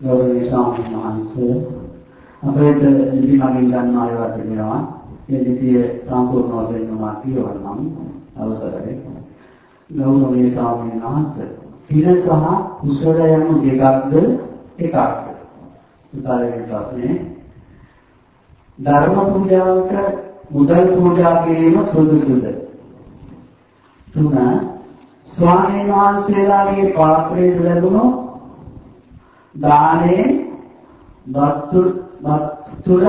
ගෞරවනීය ස්වාමීන් වහන්සේ අපේට ලිපි මගින් ගන්න අයවත් වෙනවා. මේ ලිපිය සම්පූර්ණව දෙන්න මා කියවන්නම් අවසරයි. ගෞරවනීය ස්වාමීන් වහන්සේ පින සහ කුසල යන දෙකක්ද එකක්ද? උදාහරණයක් ප්‍රශ්නේ ධර්ම පූජාවට මුදල් පූජා කිරීම සුදුසුද? තුන ස්වාමීන් වහන්සේලාගේ පාත්‍රයේ ලැබුණු දානේ වස්තු වස්තුල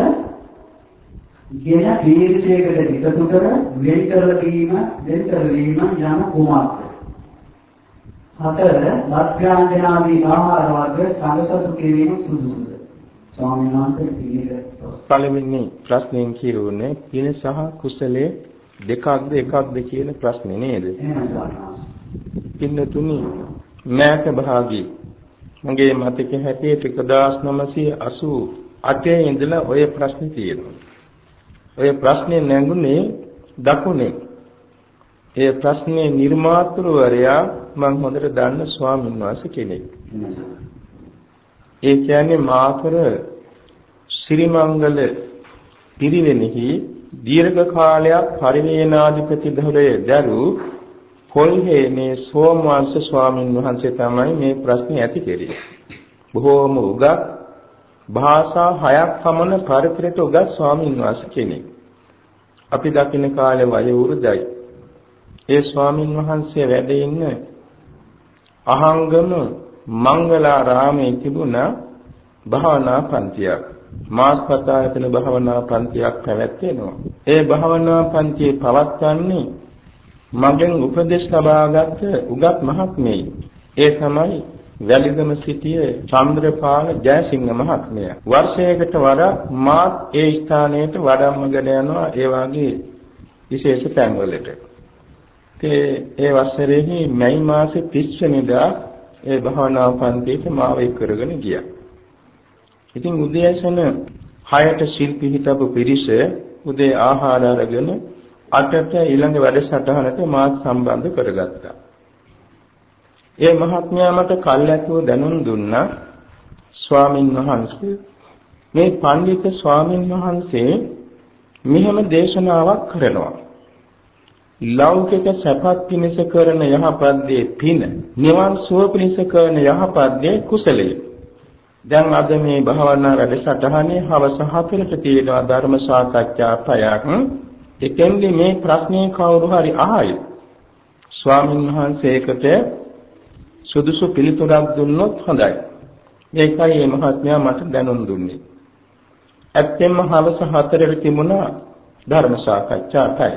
ගෙන දීර්ඝයකට එකතු කර වෙන් කර දීම වෙන් කර දීම යන කුමක්ද? හතර ලක්ඛාන්දනාදී ආහාර වර්ග සංසතු කිරීම සුදුසුද? ස්වාමීන් වහන්සේ පිළිගත් පළවෙනි ප්‍රශ්නෙන් කියුනේ පින සහ කුසලයේ දෙකක්ද එකක්ද කියන ප්‍රශ්නේ නේද? පින්නතුනි මෑත භාගී මගේ මතක හැටියට 1988 ඉඳලා ඔය ප්‍රශ්නේ තියෙනවා. ඔය ප්‍රශ්නේ නැඟුණේ දකුණේ. ඒ ප්‍රශ්නේ නිර්මාතෘවරයා මම හොඳට දන්න ස්වාමීන් වහන්සේ කෙනෙක්. ඒ කියන්නේ මාතර ශ්‍රීමංගල පිරිවෙනෙහි දීර්ඝ කාලයක් පරිවේනාධිපති ධරයේ දරු පොල්හේනේ සෝමවංශ ස්වාමීන් වහන්සේ තමයි මේ ප්‍රශ්නේ ඇති කෙරේ. බොහෝම උගත් භාෂා හයක් පමණ පරිපරයට උගත් ස්වාමීන් වහන්සේ කෙනෙක්. අපි දකින්න කාලේ වය වෘදයි. ඒ ස්වාමීන් වහන්සේ වැඩ ඉන්න අහංගම මංගලාරාමයේ තිබුණ භාවනා පන්තියක්. මාස්පතායතන භාවනා පන්තියක් පැවැත්වෙනවා. ඒ භාවනා පන්තියේ පවත්වන්නේ මගෙන් උපදෙස් ලබාගත් උගත් මහත්මයෙක්. ඒ තමයි වැලිගම සිටියේ චන්ද්‍රපාල ජයසිංහ මහත්මයා. වර්ෂයකට වඩා මාත් ඒ ස්ථානයට වඩම්මගෙන යනවා ඒ වගේ විශේෂ තැන්වලට. ඒ ඒ වසරේහි මැයි මාසේ 30 වෙනිදා ඒ භාවනා පන්තියට මාව එක් කරගෙන ගියා. ඉතින් උදෑසන 6ට ශිල්පි හිටපු පිරිස උදේ ආහාර අරගෙන 8ට ඊළඟ වැඩසටහනට මාත් සම්බන්ධ කරගත්තා. ඒ මහත්මයා මට කල්ැතුව දැනුම් දුන්නා ස්වාමින් වහන්සේ මේ පඬිත ස්වාමින් වහන්සේ මෙහෙම දේශනාවක් කරනවා. ලෞකික සැපත් පිණිස කරන යහපත් දේ පින, නිවන් සුව පිණිස කරන යහපත් දේ කුසලයේ. දැන් අද මේ භාවනා වැඩසටහනේ හවස 4ට තියෙනවා ධර්ම සාකච්ඡා පයක්. එතෙන්දී මේ ප්‍රශ්නේ කවුරු හරි අහයි. ස්වාමින් වහන්සේකට සුදුසු පිළිතුරක් දුන්නොත් හොඳයි. මේකයි මේ මහත්මයා මට දැනුම් දුන්නේ. ඇත්තෙන්ම හවස 4ට තිබුණා ධර්ම සාකච්ඡා පය.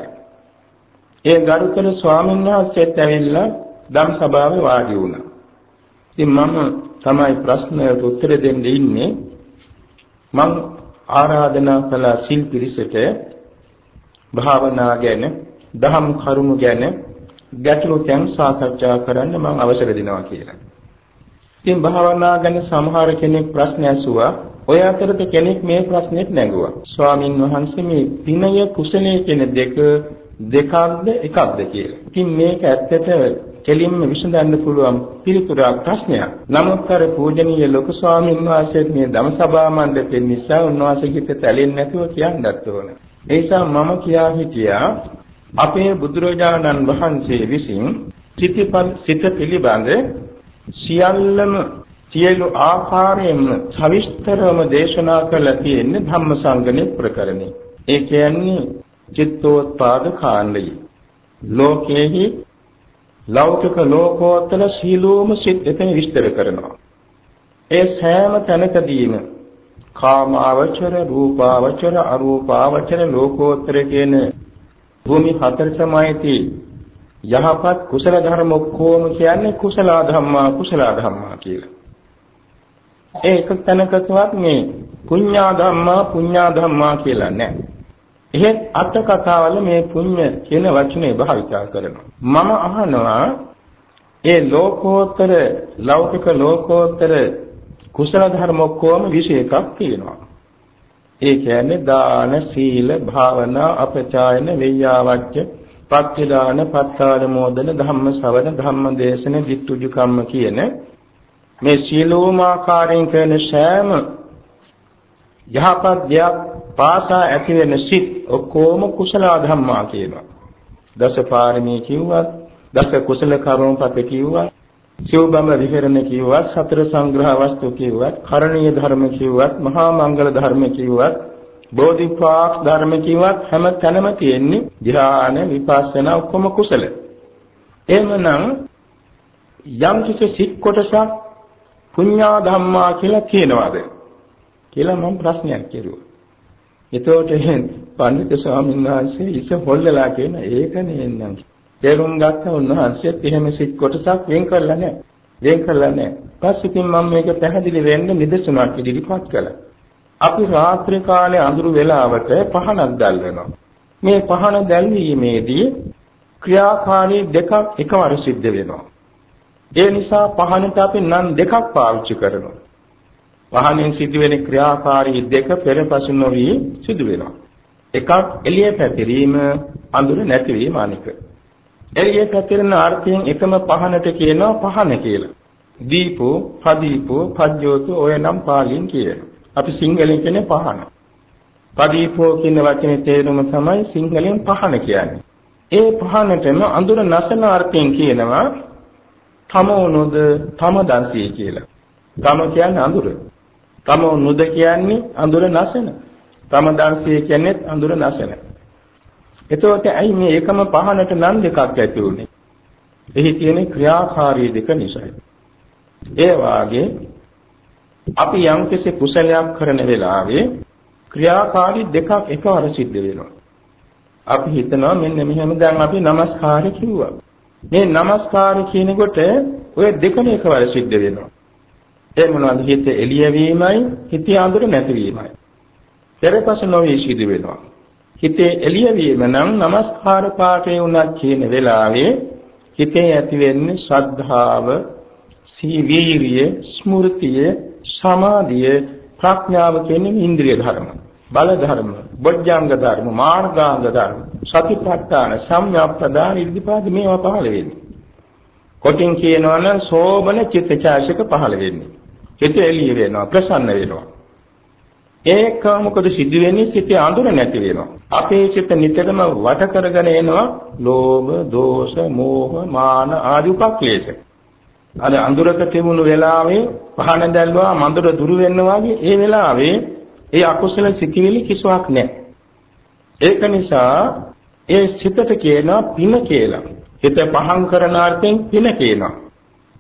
ඒ ගරුතර ස්වාමීන් වහන්සේත් ඇවිල්ලා ධම් සභාවේ වාඩි වුණා. ඉතින් මම තමයි ප්‍රශ්නයට උත්තර දෙන්න ඉන්නේ මම ආරාධනා කළ සිල් පිරිසට භාවනා ගැන දහම් කරුණු ගැන ගැටලු තැන් සාකච්ඡා කරන්න මම අවසර දෙනවා කියලා. ඉතින් භාවනා ගැන සමහර කෙනෙක් ප්‍රශ්න ඇසුවා. ඔය අතරත කෙනෙක් මේ ප්‍රශ්නෙත් නැගුවා. ස්වාමින් වහන්සේ මේ පිනය කුසලයේ කියන දෙක දෙකක්ද එකක්ද කියලා. ඉතින් මේක ඇත්තට කෙලින්ම විසඳන්න පුළුවන් පිළිතුරක් ප්‍රශ්නයක්. නමුත් අර පූජනීය ලොකු ස්වාමීන් වහන්සේත් මේ ධම්සභා මණ්ඩපේ නිසා උන්වහන්සේගෙත් තැලෙන්නේ නැතුව කියන්නත් ඕන. ඒ නිසා මම කියා හිටියා අපේ බුදුරජාණන් වහන්සේ විසින් සිතපල් සිත පිළිබඳ සියල්ලම සියලු ආකාරයෙන්ම සවිස්තරවම දේශනා කළා තියෙන්නේ ධම්මසංගණේ ප්‍රකරණේ. ඒ කියන්නේ චිත්තෝත්පාද කාණ්ඩය. ලෝකේහි ලෞකික ලෝකෝත්තර සීලෝම සිත් එතන විස්තර කරනවා. ඒ සෑම තැනකදීම කාමාවචර, රූපාවචර, අරූපාවචර ලෝකෝත්තර කියන භූමි හතරටමයිති යහපත් කුසල ධර්ම ඔක්කොම කියන්නේ කුසල ධම්මා කුසල ධම්මා කියලා. ඒ එක තැනකවත් මේ පුඤ්ඤා ධම්මා පුඤ්ඤා ධම්මා කියලා නැහැ. එහෙත් අට කතාවල මේ පුඤ්ඤ කියන වචනේ භාවිතා කරනවා. මම අහනවා ඒ ලෝකෝත්තර ලෞකික ලෝකෝත්තර කුසල ධර්ම ඔක්කොම විශේෂ එකක් තියෙනවා. ඒ කියන්නේ දාන, සීල, භාවනා, අපචායන, වෙය්‍යාවච්ච, පක්ඛදාන, පත්තාන මොදන, ධම්ම ශ්‍රවණ, ධම්ම දේශන, ditthුජු කම්ම කියන මේ සියලුම ආකාරයෙන් කරන සෑම යහපත් දෙයක් පාසා ඇති වෙන සිත් ඔක්කොම කුසල ධම්මා කියනවා. දස පාරමී කිව්වත්, දස කුසල කර්මපත කිව්වත්, සිව්බඹ විහෙරණ කිව්වත්, සතර සංග්‍රහ වස්තු කිව්වත්, කරණීය ධර්ම කිව්වත්, මහා මංගල ධර්ම කිව්වත්, බෝධිපාක් ධර්ම කිව්වත් හැම තැනම තියෙන්නේ ධ්‍යාන විපස්සනා ඔක්කොම කුසල. එහෙමනම් යම් කිසි සිත් කොටසක් පුඤ්ඤා ධම්මා කියලා කියනවාද කියලා මම ප්‍රශ්නයක් කෙරුවා. එතකොට පඬිතු ස්වාමීන් වහන්සේ ඉස හොල්ලලා කියන ඒක නෙන්නම්. තේරුම් ගත්ත උන්වහන්සේත් එහෙම සිත් කොටසක් වෙන් කරලා නැහැ. වෙන් කරලා නැහැ. පස්සේ මම මේක පැහැදිලි වෙන්න නිදසුනක් ඉදිරිපත් කළා. අපි රාත්‍රී කාලේ අඳුරු වෙලාවට පහනක් දැල්වෙනවා. මේ පහන දැල්වීමේදී ක්‍රියාකාරී දෙකක් එකවර සිද්ධ වෙනවා. ඒ නිසා පහනට අපි නම් දෙකක් පාවිච්චි කරනවා. පහනෙන් සිදුවෙන ක්‍රියාකාරී දෙක පෙරපසු නොවි සිදු වෙනවා. එකක් එළිය පැතිරීම අඳුර නැතිවීම අනික. එළිය පැතිරෙන අර්ථයෙන් එකම පහනට කියනවා පහන කියලා. දීපෝ, පදීපෝ, පජ්ජෝතෝ ඔය නම් පාලියෙන් කියනවා. අපි සිංහලෙන් කියන්නේ පහන. පදීපෝ කියන වචනේ තේරුම තමයි සිංහලෙන් පහන කියන්නේ. ඒ පහනටම අඳුර නැසන අර්ථයෙන් කියනවා තමෝනොද තම දන්සිය කියලා. තම කියන්නේ අඳුර. තමෝනොද කියන්නේ අඳුර නැසන. තම දන්සිය කියන්නේ අඳුර නැසන. එතකොට ඇයි මේ එකම පහනට නම් දෙකක් ඇති වුනේ? එහි තියෙන ක්‍රියාකාරී දෙක නිසායි. ඒ වාගේ අපි යම්කිසි කුසලයක් කරන වෙලාවේ ක්‍රියාකාරී දෙකක් එකවර සිද්ධ වෙනවා. අපි හිතනවා මෙන්න මෙහෙම දැන් අපි নমස්කාර කිව්වා. මේ নমස්කාර කියනකොට ඔය දෙකම එකවර සිද්ධ වෙනවා. ඒ මොනවද? හිත එළිය වීමයි, හිත අඳුර නැතිවීමයි. පෙරපස නොවේ සිද්ධ වෙනවා. හිතේ එළිය වීම නම් নমස්කාර පාඨය උනත් කියන වෙලාවේ හිතේ ඇති වෙන්නේ ශ්‍රද්ධාව, සී වීරිය, ස්මෘතිය, සමාධිය, ප්‍රඥාව කියන්නේ ඉන්ද්‍රිය ධර්ම. බල ධර්ම, බොජ්ජංග ධර්ම, මාර්ගාංග ධර්ම, සතිපට්ඨාන, සම්‍යක්පදාන ඉර්ධිපාද මේවා පහළ වෙන්නේ. කොටින් කියනවා නම් සෝබන චිත්තචෛසික පහළ වෙන්නේ. හිත එළිය වෙනවා, ප්‍රසන්න වෙනවා. ඒක මොකද සිද්ධ වෙන්නේ සිතේ අඳුර නැති වෙනවා. අපේ සිත නිතරම වට කරගෙන එනවා ලෝභ, දෝෂ, මෝහ, මාන ආදී උපක්ලේශ. අර අඳුරක තිබුණු වෙලාවේ පහන දැල්වා මඳුර දුරු වෙනවා වගේ ඒ වෙලාවේ ඒ අකුසල සිතිවිලි කිසිවක් නැහැ. ඒක නිසා ඒ සිතට කියනවා පින කියලා. හිත පහන් කරන අර්ථයෙන් පින කියනවා.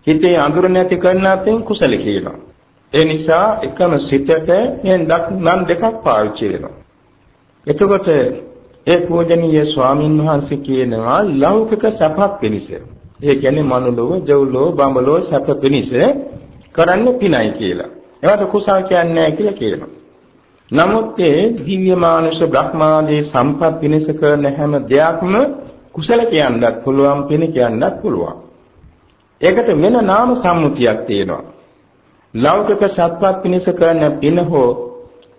හිතේ අඳුර නැති කරන අර්ථයෙන් කුසල කියනවා. ඒ නිසා එකම සිතට මේ නම් දෙකක් පාවිච්චි වෙනවා. එතකොට ඒ පූජනීය ස්වාමින් වහන්සේ කියනවා ලෞකික සැපක් පිණිස. ඒ කියන්නේ මනුලොව, ජවුලොව, බඹලොව සැප පිණිස කරන්න පිනයි කියලා. ඒවට කුසල් කියන්නේ නැහැ කියලා කියනවා. නමුත් ඒ දිව්‍ය මානුෂ බ්‍රහ්මාදී සම්පත් පිණිස කරන හැම දෙයක්ම කුසල කියන්නත් පුළුවන් පින කියන්නත් පුළුවන්. ඒකට වෙන නාම සම්මුතියක් තියෙනවා. ලෞකික සත්වත් පිණිස කරන පින හෝ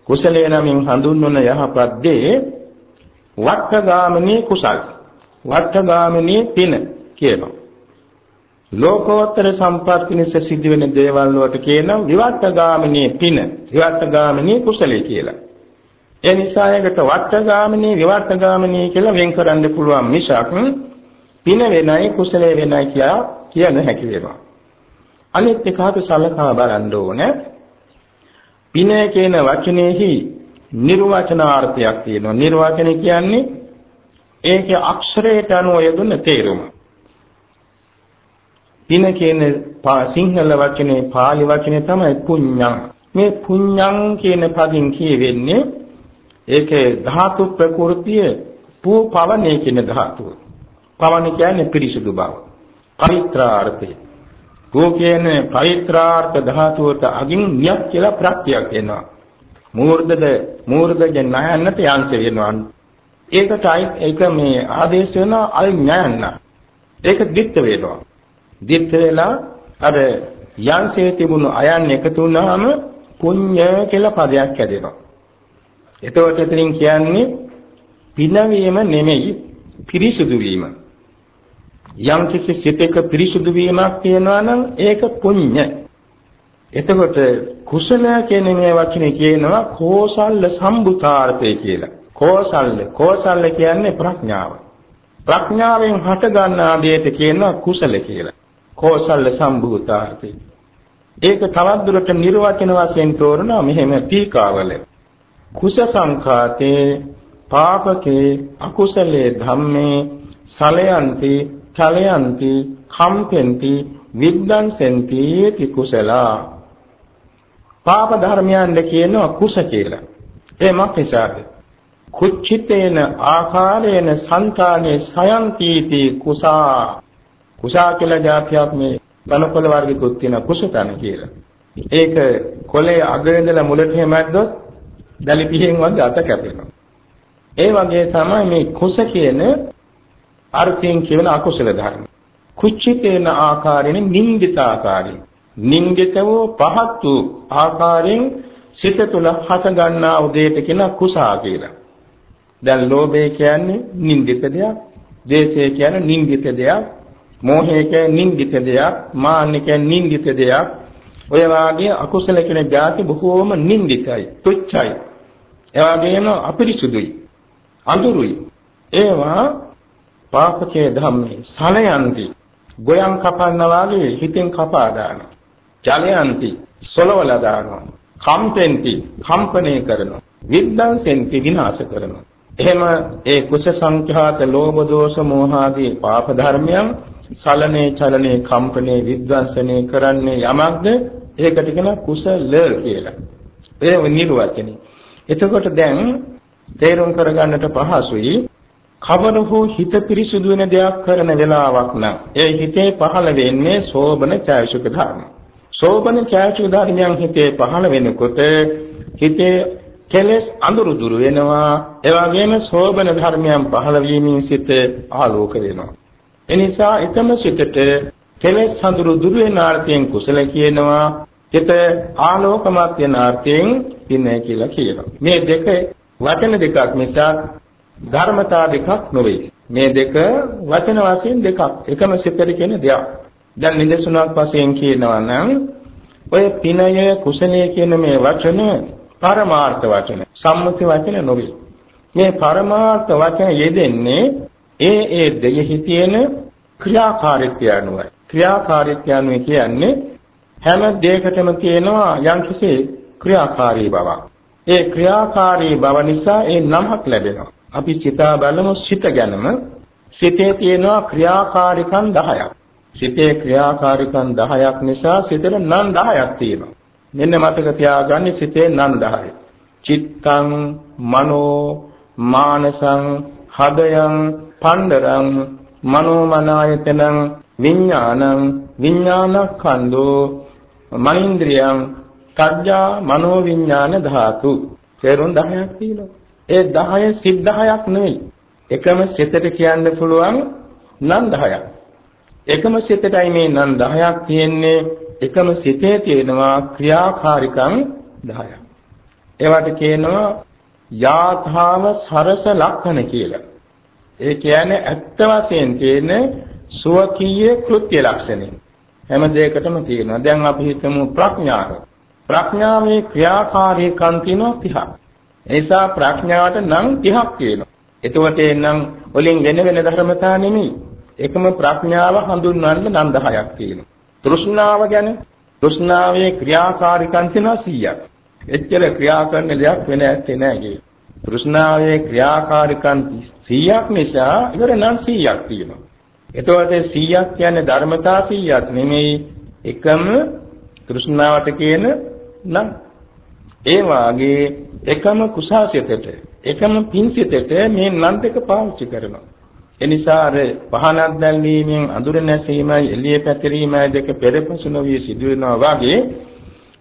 කුසලයේ නමින් හඳුන්වන යහපත් දේ වට්ඨගාමිනී කුසල්. වට්ඨගාමිනී පින කියනවා. ලෝකෝත්තර සම්පත් පිණිස සිදුවෙන දේවල් වලට කියනවා විවට්ටගාමිනී පින, විවට්ටගාමිනී කුසලයේ කියලා. ඒ නිසා ඒකට වට්ටගාමිනී විවට්ටගාමිනී කියලා වෙන් කරන්න පුළුවන් මිසක් පින වෙනයි කුසලයේ වෙනයි කියලා කියන්න හැකි වෙනවා. අනිත් එක අපි සලකා බලන්න ඕනේ. පින කියන වචනේහි නිර්වචනාර්ථයක් තියෙනවා. නිර්වචන කියන්නේ ඒකේ අක්ෂරයට අනුව යෙදුන තේරුම. පින කියන සිංහල වචනේ pāli වචනේ තමයි පුඤ්ඤං. මේ පුඤ්ඤං කියන පදින් කියවෙන්නේ ඒකේ ධාතු ප්‍රകൃතිය පූ පවනේ කියන ධාතුව. පවන කියන්නේ පිරිසුදු බව. පවිත්‍රාර්ථය. පූ කියන්නේ පවිත්‍රාර්ථ ධාතුවට අගින් නියක් කියලා ප්‍රත්‍යක් එනවා. මූර්ධද මූර්ධජ ණයන්නට යංශ වෙනවා. ඒකට ඒක මේ ආදේශ වෙන අල් ඥායන්න. ඒක දිත්ත වෙනවා. දිත් වෙලා අර යන්සේ තිබුණු අයන් එකතු වුණාම පුඤ්ඤ කියලා පදයක් හැදෙනවා. එතකොට එතනින් කියන්නේ පිනවීම නෙමෙයි පිරිසුදු වීම. යම් කිසි සිතක පිරිසුදු වීමක් තියෙනවා නම් ඒක පුඤ්ඤ. එතකොට කුසල කියන මේ වචනේ කියනවා කෝසල්ල සම්බුතාර්ථය කියලා. කෝසල්ල කෝසල්ල කියන්නේ ප්‍රඥාව. ප්‍රඥාවෙන් හට ගන්නා දෙයට කියනවා කුසල කියලා. කෝසල්ල සම්බුතාර්ථය. ඒක තවත් දුරට නිර්වචන වශයෙන් තෝරනවා මෙහෙම ටීකාවල. කුස සංඛාතේ පාපකේ අකුසලේ ධම්මේ සලයන්ති චලයන්ති කම්පෙන්ති විද්දංසෙන්ති යති කුසලා. පාප ධර්මයන් කියනවා කුස කියලා. ඒ මක්නිසාද කුච්චිතේන ආකාරේන సంతානේ සයන්තිති කුසා. කුසා කියලා જાතියක් මේ ධනකොළ වර්ගිකුත් තියෙන කුසතන කියලා. ඒක කොලේ අග ඉඳලා මුලට හැමද්දොත් දැලි පිහෙන් වගේ අත කැපෙනවා. ඒ වගේ තමයි මේ කුස කියන අර්ථයෙන් කියන අකුසල ධර්ම. කුච්චිතේන ආකාරයෙන් නින්දිත ආකාරයෙන් නින්දිත වූ පහත් වූ ආකාරයෙන් සිත තුළ හත ගන්නා උදේට කියන කුසා කියලා. දැන් ලෝභය කියන්නේ නින්දිත දෙයක්, ද්වේෂය කියන්නේ නින්දිත දෙයක්, මෝහය කියන්නේ නින්දිත දෙයක්, මාන්නය කියන්නේ නින්දිත දෙයක්. ඔය වාගේ අකුසල කියන જાති බොහෝම නින්දිතයි, තුච්චයි. ඒ වගේම අපිරිසුදුයි, අඳුරුයි. ඒවා පාපකේ ධම්මේ සලයන්ති ගොයන් කපන්නා වගේ හිතෙන් කපා දානවා. ජලයන්ති සොලවලා දානවා. කම්පෙන්ති කම්පණය කරනවා. විද්දංසෙන්ති විනාශ කරනවා. එහෙම ඒ කුස සංඛ්‍යාත ලෝභ දෝෂ මෝහ ආදී පාප ධර්මයන් සලනේ චලනේ කම්පනේ විද්වංසනේ කරන්නේ යමක්ද ඒකට කියන කුසල කියලා. ඒ නිර්වචනේ. එතකොට දැන් තේරුම් කරගන්නට පහසුයි කවර හෝ හිත පිරිසුදු වෙන දෙයක් කරන වෙලාවක් නම් ඒ හිතේ පහළ වෙන්නේ සෝබන ඡායසුක ධර්ම. සෝබන ඡායසුක ධර්මයන් හිතේ පහළ වෙනකොට හිතේ කෙලෙස් අඳුරු දුරු වෙනවා. ඒ වගේම සෝබන ධර්මයන් පහළ වීමෙන් සිත ආලෝක වෙනවා. එනිසා එකම සිතට කෙලෙස් අඳුරු දුරු වෙන අර්ථයෙන් කුසල කියනවා. හිත ආලෝකමත් වෙන අර්ථයෙන් පින්නේ කියලා කියනවා. මේ දෙක වචන දෙකක් මිසක් ධර්මතා දෙකක් නොවේ. මේ දෙක වචන වශයෙන් දෙකක්. එකම සිතට කියන දෙයක්. දැන් නිදසුනක් වශයෙන් කියනවා නම් ඔය පිනය කුසලයේ කියන මේ වචන පරමාර්ථ වචන. සම්මුති වචන නොවේ. මේ පරමාර්ථ වචන යෙදෙන්නේ ඒ ඒ දෙයෙහි තියෙන ක්‍රියාකාරීත්වය අනුවයි. ක්‍රියාකාරීත්වය අනුව කියන්නේ හැම දෙයකටම තියෙනවා යම්කිසි ක්‍රියාකාරී බවක්. ඒ ක්‍රියාකාරී බව නිසා ඒ නමක් ලැබෙනවා. අපි සිතා බලමු සිත ගැනම සිතේ තියෙනවා ක්‍රියාකාරිකම් 10ක්. සිතේ ක්‍රියාකාරිකම් 10ක් නිසා සිතේ නම් 10ක් තියෙනවා. මෙන්න මතක තියාගන්න සිතේ නම් 10යි. චිත්තං මනෝ මානසං හදයන් පණ්ඩරං මනෝමනායතනං විඥානං විඥානඛණ්ඩෝ මනින්ද්‍රියං සත්‍යා මනෝ විඥාන ධාතු. තේරුම් 10ක් තියෙනවා. ඒ 10 සිත් 10ක් නෙවෙයි. එකම සිතට කියන්න පුළුවන් නම් 10ක්. එකම සිතටයි මේ නම් 10ක් තියෙන්නේ. එකම සිතේ තියෙනවා ක්‍රියාකාරිකම් 10ක්. ඒවට කියනවා යාථාව සරස ලක්ෂණ කියලා. ඒ කියන්නේ ඇත්ත වශයෙන් තියෙන සුවකීය කෘත්‍ය ලක්ෂණය. හැම දෙයකටම තියෙනවා. දැන් අපි හිතමු ප්‍රඥාව. ප්‍රඥාවේ ක්‍රියාකාරීකම් තියෙනවා 30ක්. ඒ නිසා ප්‍රඥාවට නම් 30ක් තියෙනවා. එතකොට එනම් වලින් වෙන වෙන ධර්මතා නෙමෙයි. එකම ප්‍රඥාව හඳුන්වන්න නම් 10ක් තියෙනවා. තෘෂ්ණාව ගැන තෘෂ්ණාවේ ක්‍රියාකාරීකම් තියෙනවා 100ක්. එච්චර ක්‍රියා කරන දෙයක් වෙන ඇත්තේ නැහැ තෘෂ්ණාවේ ක්‍රියාකාරීකම් 100ක් නිසා ඉවර නම් 100ක් තියෙනවා. එතකොට 100ක් කියන්නේ ධර්මතා 100ක් නෙමෙයි එකම තෘෂ්ණාවට කියන නම් ඒ වාගේ එකම කුසාසිතට එකම පින්සිතට මේ නම් දෙක පාවිච්චි කරනවා. ඒ නිසා අර පහනක් දැල්වීමෙන් අඳුර නැසීමයි එළිය පැතිරීමයි දෙක පෙරපසු නොවී සිදු වෙනවා වාගේ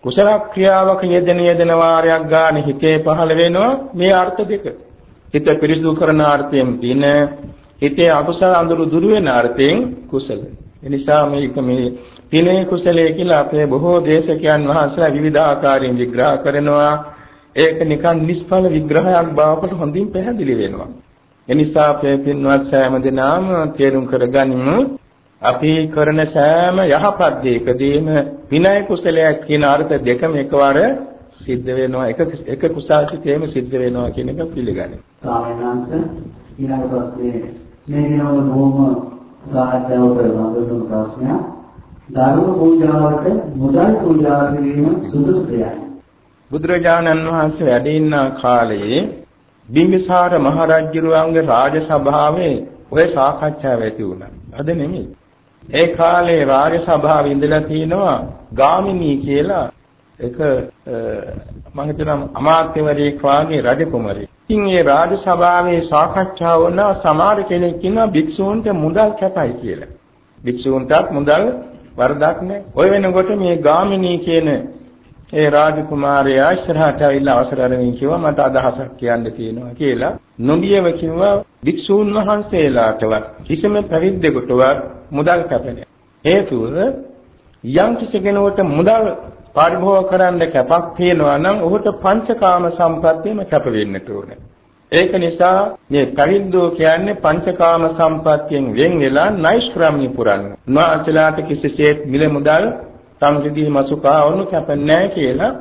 කුසල ක්‍රියාවක යෙදෙන යෙදෙන වාරයක් ගන්න හිතේ පහළ වෙනවා මේ අර්ථ දෙක. හිත පිරිසිදු කරන අර්ථයෙන් පින හිතේ අකුසල අඳුරු දුරු වෙන අර්ථයෙන් කුසල. ඒ නිසා මේක මේ පිනේ කුසලයේ කියලා අපේ බොහෝ දේශකයන් වහන්සේලා විවිධාකාරයෙන් විග්‍රහ කරනවා. ඒක නිකන් නිෂ්ඵල විග්‍රහයක් බවට හොඳින් පැහැදිලි වෙනවා. එනිසා අපේ පින්වත් සෑම දෙනාම තේරුම් කරගනිමු අපි කරන සෑම යහපත් දෙයකදීම විනය කුසලයක් කියන අර්ථ දෙකම එකවර සිද්ධ වෙනවා එක එක කුසාසිතේම සිද්ධ වෙනවා කියන එක පිළිගන්නේ. ස්වාමීන් වහන්සේ ඊළඟ ප්‍රශ්නේ මේ දිනවල බොහොම සාහිත්‍යවල වඳුරු ප්‍රශ්නයක්. ධර්ම පූජාවට මුදල් පූජා කිරීම සුදුසුදයි. බුදුරජාණන් වහන්සේ වැඩ ඉන්න කාලයේ බිම්බිසාර මහරජුරුවන්ගේ රාජ සභාවේ ඔය සාකච්ඡාව ඇති වුණා. අද නෙමෙයි. ඒ කාලේ රාජ සභාවේ ඉඳලා තිනවා ගාමිණී කියලා එක මම හිතනවා අමාත්‍යවරයෙක් වාගේ රජකුමරයෙක්. ඉතින් මේ රාජ සභාවේ සාකච්ඡාව වුණ සමහර කෙනෙක් ඉන්නවා භික්ෂූන්ට මුදල් කැපයි කියලා. භික්ෂූන්ටත් මුදල් වරදක් නැහැ. ඔය වෙනකොට මේ ගාමිණී කියන ඒ රාජකුමාරයා ඉස්සරහට ඇවිල්ලා අවසර අරගෙන කිව්වා මට අදහසක් කියන්න තියෙනවා කියලා. නොබියව කිව්වා භික්ෂූන් වහන්සේලාටවත් කිසිම පැවිද්දෙකුටවත් මුදල් කැපෙන්නේ. හේතුව යම් කිසි කෙනෙකුට මුදල් පරිභෝග කරන්න කැපක් තියෙනවා නම් ඔහුට පංචකාම සම්පත්තියම කැප වෙන්නට ඕනේ. ඒක නිසා මේ පැවිද්දෝ කියන්නේ පංචකාම සම්පත්තියෙන් වෙන් වෙලා නෛෂ්ක්‍රම්‍ය පුරන්න. උන්වහන්සේලාට කිසිසේත් මිල මුදල් සම්ප්‍රදී මසුකා වුණු කැපන්නේ කියලා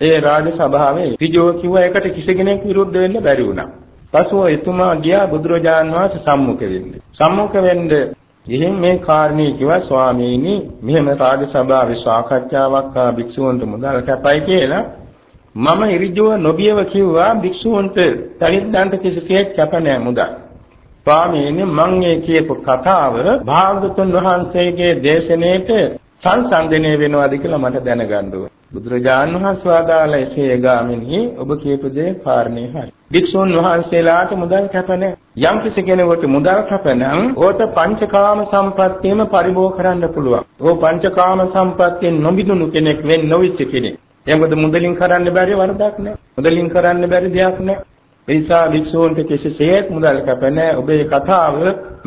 ඒ රාජ සභාවේ ඍජුව කිව්ව එකට කිසි කෙනෙක් විරුද්ධ වෙන්න බැරි වුණා. පසුව එතුමා ගියා බුදුරජාන් වහන්සේ සම්මුඛ වෙන්න. සම්මුඛ වෙන්න ගිහින් මේ කාරණේ කිව්වා ස්වාමීනි මෙහෙම රාජ සභාවේ සාකච්ඡාවක් ආ භික්ෂුවන්ට මුදල් කැපයි කියලා මම ඍජුව නොබියව කිව්වා භික්ෂුවන්ට සරිද්දන්ට කිසිසේත් කැප නැහැ මුදල්. ස්වාමීනි මම මේ කියපු කතාව භාගතුන් වහන්සේගේ දේශනාවට සංසන්දනය වෙනවාද කියලා මට දැනගන්න ඕන. බුදුරජාන් වහන්සේ වදාළ එසේ ගාමිනී ඔබ කියපු දේ කාරණේ හරි. භික්ෂුන් වහන්සේලාට මුදල් කැප නැහැ. යම් කිසි කෙනෙකුට මුදල් කැප නම් ඕට පංචකාම සම්පත්තියම පරිභෝග කරන්න පුළුවන්. ඕ පංචකාම සම්පත්තියෙන් නොබිදුණු කෙනෙක් වෙන්න නොවිච්ච කෙනෙක්. එයාකට මුදලින් කරන්න බැරි වරදක් නැහැ. මුදලින් කරන්න බැරි දෙයක් නැහැ. ඒ නිසා භික්ෂූන්ට කිසිසේත් මුදල් කැප නැහැ. ඔබේ කතාව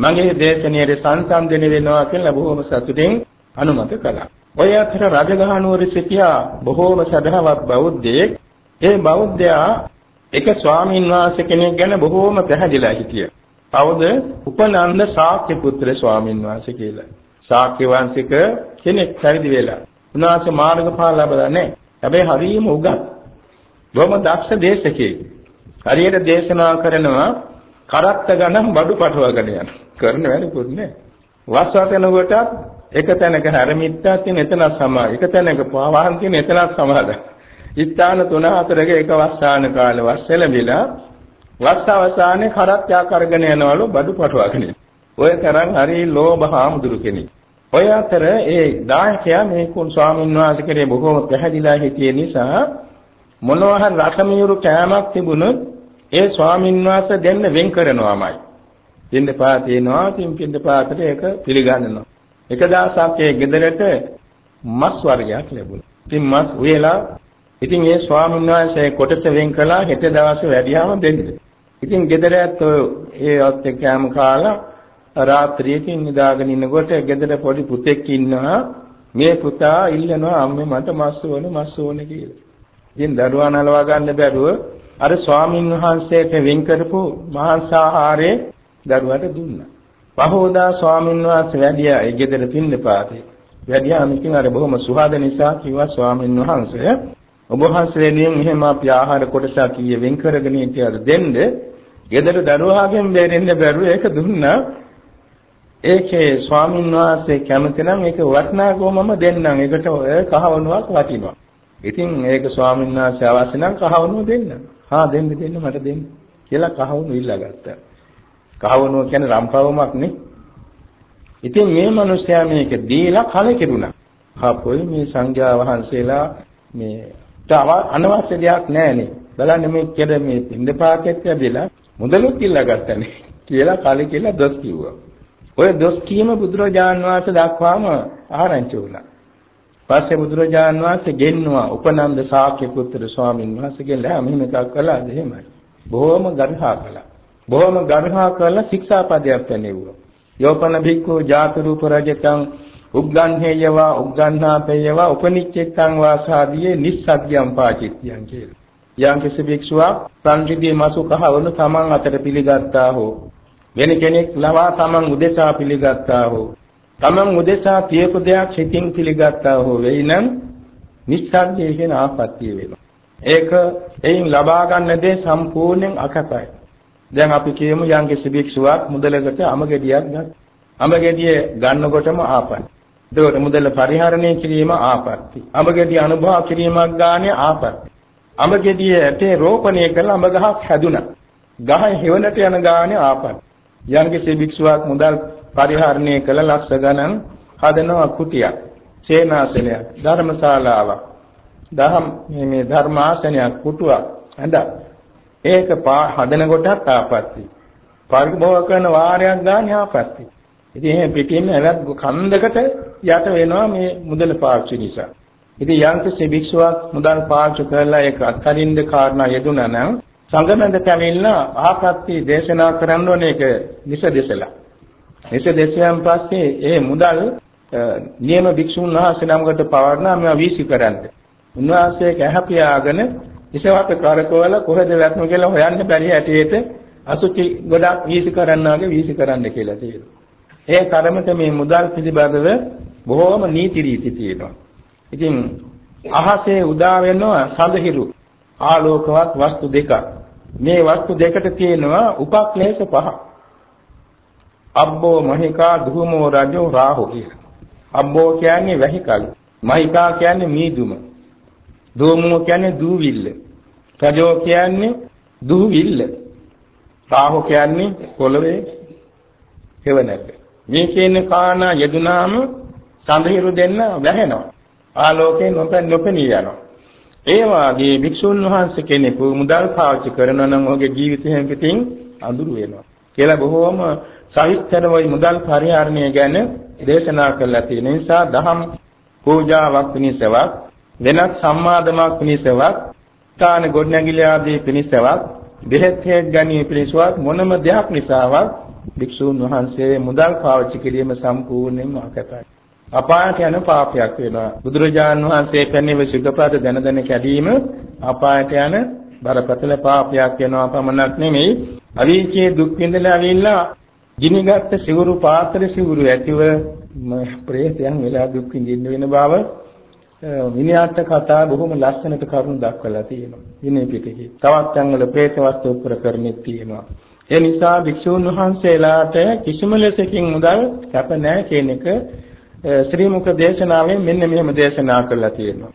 මගේ දේශනාවේ සංසන්දනය වෙනවා කියලා බොහොම සතුටින් අනුමත කළා. ඔය අතර රජගහනුවර සිටියා බොහෝම සදහවත් බෞද්ධයෙක්. ඒ බෞද්ධයා එක ස්වාමීන් වහන්සේ කෙනෙක් ගැන බොහෝම පැහැදිලා හිටියා. කවුද? උපනන්ද ශාක්‍ය පුත්‍ර ස්වාමීන් වහන්සේ කියලා. ශාක්‍ය වංශික කෙනෙක් පරිදි වෙලා. උන්වහන්සේ මාර්ගඵල ලැබලා නැහැ. හැබැයි හරියම උගත්. බොහොම දක්ෂ දේශකයෙක්. හරියට දේශනා කරනවා කරත්ත ගණන් බඩු පටවගෙන යන. කරන වැඩකුත් නෑ. වස්වාස යනකොටත් එක තැනක හැරමිට්ටක් තියෙන එතන සමා එක තැනක පවාහන් තියෙන එතනත් සමාදන්. ස්ථාන තුන හතරක එක වස්සාන කාල වස්සලමිලා වස්ස අවසානයේ කරත්‍යා කරගෙන යනවලු බඩු පටවගෙන. ඔය තරම් හරි ලෝභහාමුදුරු කෙනෙක්. ඔය අතර ඒ දායකයා මේ කුන් ස්වාමීන් වහන්සේ කෙරේ බොහෝම පැහැදිලා හිටිය නිසා මොනවා හරි රසමියුරු කෑමක් තිබුණොත් ඒ ස්වාමීන් වහන්සේ දෙන්න වෙන් කරනවාමයි. පින්ද පාතේනවා, පින් පාතට ඒක පිළිගන්නවා. එක දවසක් ඒ ගෙදරට මස් වර්ගයක් ලැබුණා. ඉතින් මස් උයලා ඉතින් ඒ ස්වාමීන් වහන්සේ කොටස වෙන් කළා හෙට දවසේ වැඩියාම දෙන්න. ඉතින් ගෙදර ඇත්තෝ ඒ ඔත් එක්කම කාලා රාත්‍රියේ නිදාගෙන ඉන්නකොට ගෙදර පොඩි පුතෙක් ඉන්නවා. මේ පුතා ඉල්ලනවා අම්මේ මට මස් ඕන මස් ඕන කියලා. ඉතින් දරුවා නලවා ගන්න බැරුව අර ස්වාමින් වහන්සේට වෙන් කරපු මාංශාහාරේ දරුවාට දුන්නා. පහෝදා ස්වාමීන් වහන්සේ වැඩියා ඒ ගෙදර පින්නපාතේ. වැඩියාම ඉතින් අර බොහොම සුහද නිසා කිව්වා ස්වාමීන් වහන්සේ ඔබ වහන්සේ වෙනුවෙන් එහෙම අපි ආහාර කොටසක් ඊයේ වෙන් කරගෙන ඉතියාද දෙන්න. ගෙදර දරුවාගෙන් බැරෙන්න බැරුව ඒක දුන්නා. ඒකේ ස්වාමීන් වහන්සේ කැමති නම් ඒක වටිනාකමම දෙන්නම්. ඒකට ඔය කහවණුවක් වටිනවා. ඉතින් ඒක ස්වාමීන් වහන්සේ අවශ්‍ය නම් කහවණුව දෙන්න. හා දෙන්න දෙන්න මට දෙන්න කියලා කහවණු ඉල්ලා ගත්තා. කහවණුව කියන්නේ රම්පවමක් නේ. ඉතින් මේ මිනිස්යා මේක දීලා කලකිරුණා. හපොයි මේ සංඝයා වහන්සේලා මේ අනවශ්‍ය දෙයක් නැහැනේ. බලන්න මේ කෙර මේ පින්දපාතෙත් ලැබිලා මුදලුත් ඉල්ලා ගත්තනේ කියලා කලකිරලා දොස් කිව්වා. ඔය දොස් කීම බුදුරජාන් වහන්සේ දක්වාම ආරංචි වුණා. පස්සේ බුදුරජාන් වහන්සේ ගෙන්නවා උපනන්ද ශාක්‍ය පුත්‍ර ස්වාමීන් වහන්සේගෙන් ලෑ මෙහෙම එකක් කළාද එහෙමයි. බොහොම ගර්හා කළා. බොහොම ගර්හා කරලා ශික්ෂාපදයක් පැනෙවුවා. යෝපන භික්ඛු ජාතු රූප රජතං උග්ගන්හේයවා උග්ගන්හාපේයවා උපනිච්චෙත්තං වාසාදියේ නිස්සග්ගයම් පාචිත්‍යං කියලා. යම් කිසි භික්ෂුවක් සංජිදී මාසු කහවණු තමන් අතට පිළිගත්තා හෝ වෙන කෙනෙක් ලවා තමන් උදෙසා පිළිගත්තා හෝ තමන් උදෙසා කියපු දෙයක් හිතින් පිළිගත්තා හෝ වෙයි නම් නිස්සද්දේ කියන ආපත්‍ය වෙනවා. ඒක එයින් ලබා ගන්න දේ සම්පූර්ණයෙන් අකපයි. දැන් අපි කියමු යම් කිසි භික්ෂුවක් මුදලකට අමගෙඩියක් ගත්තා. අමගෙඩිය ගන්නකොටම ආපත්. ඒකට මුදල පරිහරණය කිරීම ආපත්‍ති. අමගෙඩිය අනුභව කිරීමක් ගානේ ආපත්‍ති. අමගෙඩිය ඇටේ රෝපණය කළ අඹ ගහක් හැදුනා. ගහ හෙවණට යන ගානේ ආපත්‍ති. යම් කිසි භික්ෂුවක් මුදල් පරිහරණය කළ ලක්ෂ ගණන් හදනවා කුටියක්. සේනාසනයක්, ධර්මශාලාවක්, දහම් මේ ධර්මාසනයක්, කුටුවක් හඳ ඒක හදන කොටත් ආපත්‍ති. පරිභෝග කරන වාරයක් ගන්න ආපත්‍ති. ඉතින් එහෙම පිටින් ඇවත් කන්දකට යට වෙනවා මේ මුදල පාවිච්චි නිසා. ඉතින් යම්කිසි භික්ෂුවක් මුදල් පාවිච්චි කරලා ඒක අත්හරින්න කාරණා යෙදුනා නම් සංගමෙන්ද කැමිල්ලා ආපත්‍ති දේශනා කරන්න ඕනේ ඒක නිසදෙසලා. නිසදෙසයන් පස්සේ ඒ මුදල් නියම භික්ෂුන් වහන්සේ නමකට පවර්ණා මේවා වීසි කරන්න. උන්වහන්සේ කැහපියාගෙන ඉසවත කරකවල කොහෙද වැටුණු කියලා හොයන්න බැරි හැටියට අසුචි ගොඩක් වීසි කරන්නාගේ වීසි කරන්න කියලා තියෙනවා. ඒ තරමට මේ මුදල් පිළිබඳව බොහෝම නීති රීති තියෙනවා. ඉතින් අහසේ උදා වෙනවා සඳහිරු ආලෝකවත් වස්තු දෙකක්. මේ වස්තු දෙකට තියෙනවා උපක්ලේශ පහ. අබ්බෝ මහිකා දුහමෝ රජෝ රාහු කියලා. අබ්බෝ කියන්නේ වැහිකල්. මහිකා කියන්නේ මීදුම. දුහමෝ කියන්නේ දූවිල්ල. රජෝ කියන්නේ දුහවිල්ල. රාහු කියන්නේ පොළවේ හේවණක. මේ කියන කාරණා යෙදුනාම සඳහිරු දෙන්න වැහෙනවා. ආලෝකයෙන් නොපෙනී යනවා. ඒ වාගේ භික්ෂුන් වහන්සේ කෙනෙකු මුදල් පාවිච්චි කරනවා නම් ඔහුගේ ජීවිතයෙන් පිටින් අඳුරු වෙනවා. කියලා බොහෝම සවිස්තරව මුදල් පරිහරණය ගැන දේශනා කළා තියෙන නිසා දහම් පූජාවක් පිණිසවක් වෙනත් සම්මාදමක් පිණිසවක් තාන ගොඩනැගිලි ආදී පිණිසවක් දෙහෙත් හේත් ගණී පිණිසවත් මොනම දෙයක් නිසාවත් භික්ෂූන් වහන්සේ මුදල් පාවිච්චි කිරීම සම්පූර්ණයෙන්ම අකපයි. අපායට යන පාපයක් වෙනවා. බුදුරජාණන් වහන්සේ පැනෙව සුගපද දන දන කැඩීම අපායට යන බරපතල පාපයක් වෙනවා පමණක් නෙමෙයි. අවීචයේ දුක් විඳලා ඇවිල්ලා ගිනිගත් සිවුරු පාත්‍ර සිවුරු ඇතිව ප්‍රේතයන් වෙලා දුක් විඳින්න වෙන බව විනයාට කතා බොහොම ලස්සනට කරුණු දක්වලා තියෙනවා. විනය පිටකේ. තවත් තැන්වල ප්‍රේත වස්තු උපකරණෙත් තියෙනවා. ඒ නිසා භික්ෂුන් වහන්සේලාට කිසිම ලෙසකින් මුදල් කැප නැහැ කියන එක ශ්‍රී මුක දේශනාවෙන් මෙන්න මෙහෙම දේශනා කරලා තියෙනවා.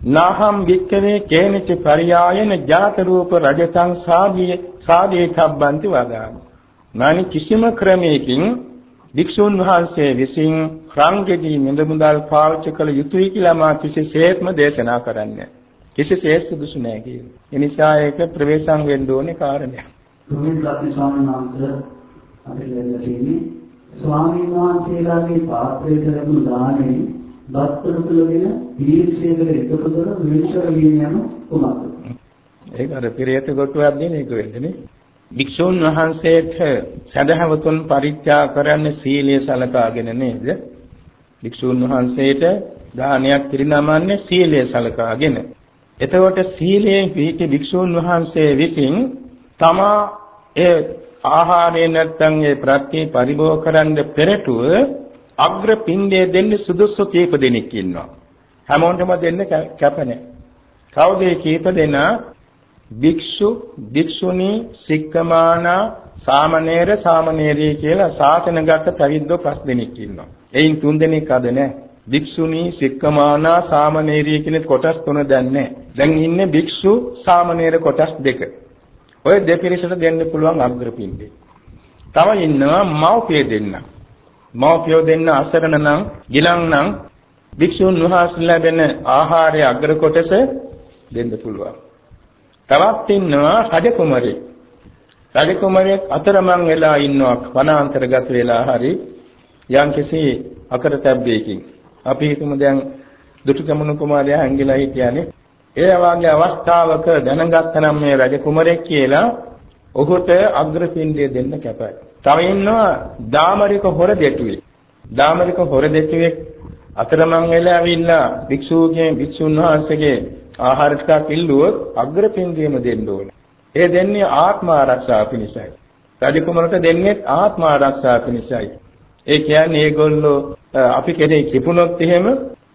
නාහම් වික්කවේ කේනිච පරියායන ජාත රූප රජතං සාදී සාදී තබ්බන්ති වදාමි. මානි කිසිම ක්‍රමයකින් භික්ෂුන් වහන්සේ විසින් රංගෙදී මෙඳ මුදල් පාවිච්චි කළ යුතුයි කියලා මා කිසිසේත්ම දේශනා කරන්නේ. කිසිසේත් සුදුසු නැහැ කියන්නේ. ඒ නිසා ඒක ප්‍රවේශම් වෙන්න ඕනේ කාරණයක්. තුමින් රත්න ස්වාමීන් වහන්සේ අපිට ලැබලා තියෙන්නේ ස්වාමීන් වහන්සේලාගේ පාත්‍රයට ලැබුණු දාණය බත්තර තුළගෙන දීර්ඝයකට එකතු කර විනිශ්චය වීම යන කුමක්ද? ඒක අර පිරියත කොටුවක් දෙන එක වෙන්නේ නේ. භික්ෂුන් වහන්සේට සදහවතුන් පරිත්‍යාග කරන්නේ සීලය සලකාගෙන නේද? භික්ෂුන් වහන්සේට දානයක් පිරිනමන්නේ සීලය සලකාගෙන. එතකොට සීලයෙන් පිහිටි භික්ෂුන් වහන්සේ විසින් තමා ඒ ආහාරය නැත්නම් ඒ ප්‍රත්‍ය පරිභෝග කරන්න පෙරටුව අග්‍ර පින්ඩය දෙන්න සුදුසු කීප දෙනෙක් ඉන්නවා. හැමෝටම දෙන්න කැප නැහැ. කවුද කීප දෙනා? භික්ෂු, භික්ෂුණී, සික්කමානා, සාමණේර, සාමණේරී කියලා ශාසනගත පැවිද්දෝ පස් දෙනෙක් ඉන්නවා. එයින් තුන් දෙනෙක් අද නැහැ. භික්ෂුණී, සික්කමානා, සාමණේරී කියන කොටස් තුන දැන් නැහැ. දැන් ඉන්නේ භික්ෂු, සාමණේර කොටස් දෙක. ඔය දෙපිරිසට දෙන්න පුළුවන් අග්‍රපින්ඩේ. තව ඉන්නවා මව්පිය දෙන්න. මව්පියෝ දෙන්න අසරණ නම්, ගිලන් නම් භික්ෂුන් වහන්සේ ලැබෙන ආහාරයේ අග්‍ර කොටස දෙන්න පුළුවන්. තවත් ඉන්නවා රජ කුමරෙක්. රජ කුමරෙක් අතරමං වෙලා ඉන්නවා වනාන්තරගත වෙලා හරි යම්කිසි අකරතැබ්බයකින්. අපි හිතමු දැන් දුටුගැමුණු කුමාරයා ඇංගිලා හිටියානේ ඒ වාගේ අවස්ථාවක දැනගත්තනම් මේ රජ කුමරෙක් කියලා ඔහුට අග්‍රපින්ඩය දෙන්න කැපයි. තව ඉන්නවා දාමරික හොර දෙටුවේ. දාමරික හොර දෙටුවේ අතරමං වෙලා ඇවිල්ලා භික්ෂුවගේ භික්ෂුන් වහන්සේගේ ආහාර ටිකක් ඉල්ලුවොත් අග්‍රපින්ඩියම දෙන්න ඕනේ. ඒ දෙන්නේ ආත්ම ආරක්ෂාව පිණිසයි. රජ කුමරට දෙන්නේ ආත්ම ආරක්ෂාව පිණිසයි. ඒ කියන්නේ ඒගොල්ලෝ අපි කෙරේ කිපුණොත් එහෙම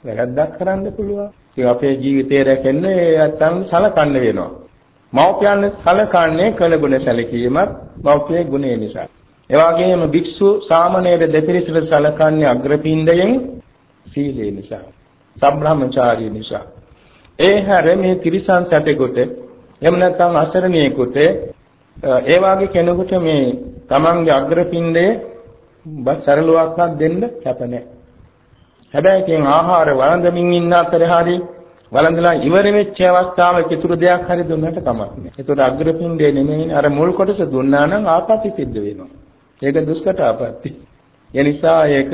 වැරද්දක් කරන්න පුළුවන්. ඉතින් අපේ ජීවිතය රැකෙන්නේ නැත්තම් සලකන්න වෙනවා. මෞපියන් සලකන්නේ කළ ගුණ සැලකීමත් මෞපියේ ගුණය නිසා. ඒ වගේම භික්ෂු සාමණේර දෙපිරිසට සලකන්නේ අග්‍රපිණ්ඩයෙන් සීලය නිසා. සම්බ්‍රාහ්මචාරී නිසා. ඒ හැර මේ තිරිසන් සැටෙකුට එහෙම නැත්නම් අසරණියෙකුට ඒ වාගේ කෙනෙකුට මේ තමන්ගේ අග්‍රපිණ්ඩයේ සරලුවක්වත් දෙන්න කැප නැහැ. හැබැයි කියන ආහාර වළඳමින් ඉන්න අතරේ හරි වළඳලා ඉවර වෙච්ච අවස්ථාවක ඉතුරු දෙයක් හරි දුන්නට කමක් නැහැ. ඒතකොට අග්‍රපිණ්ඩේ නෙමෙයි අර මුල් කොටස දුන්නා නම් ආපත්‍ය සිද්ධ වෙනවා. ඒක දුෂ්කට ආපත්‍ය. ඒ නිසා ඒක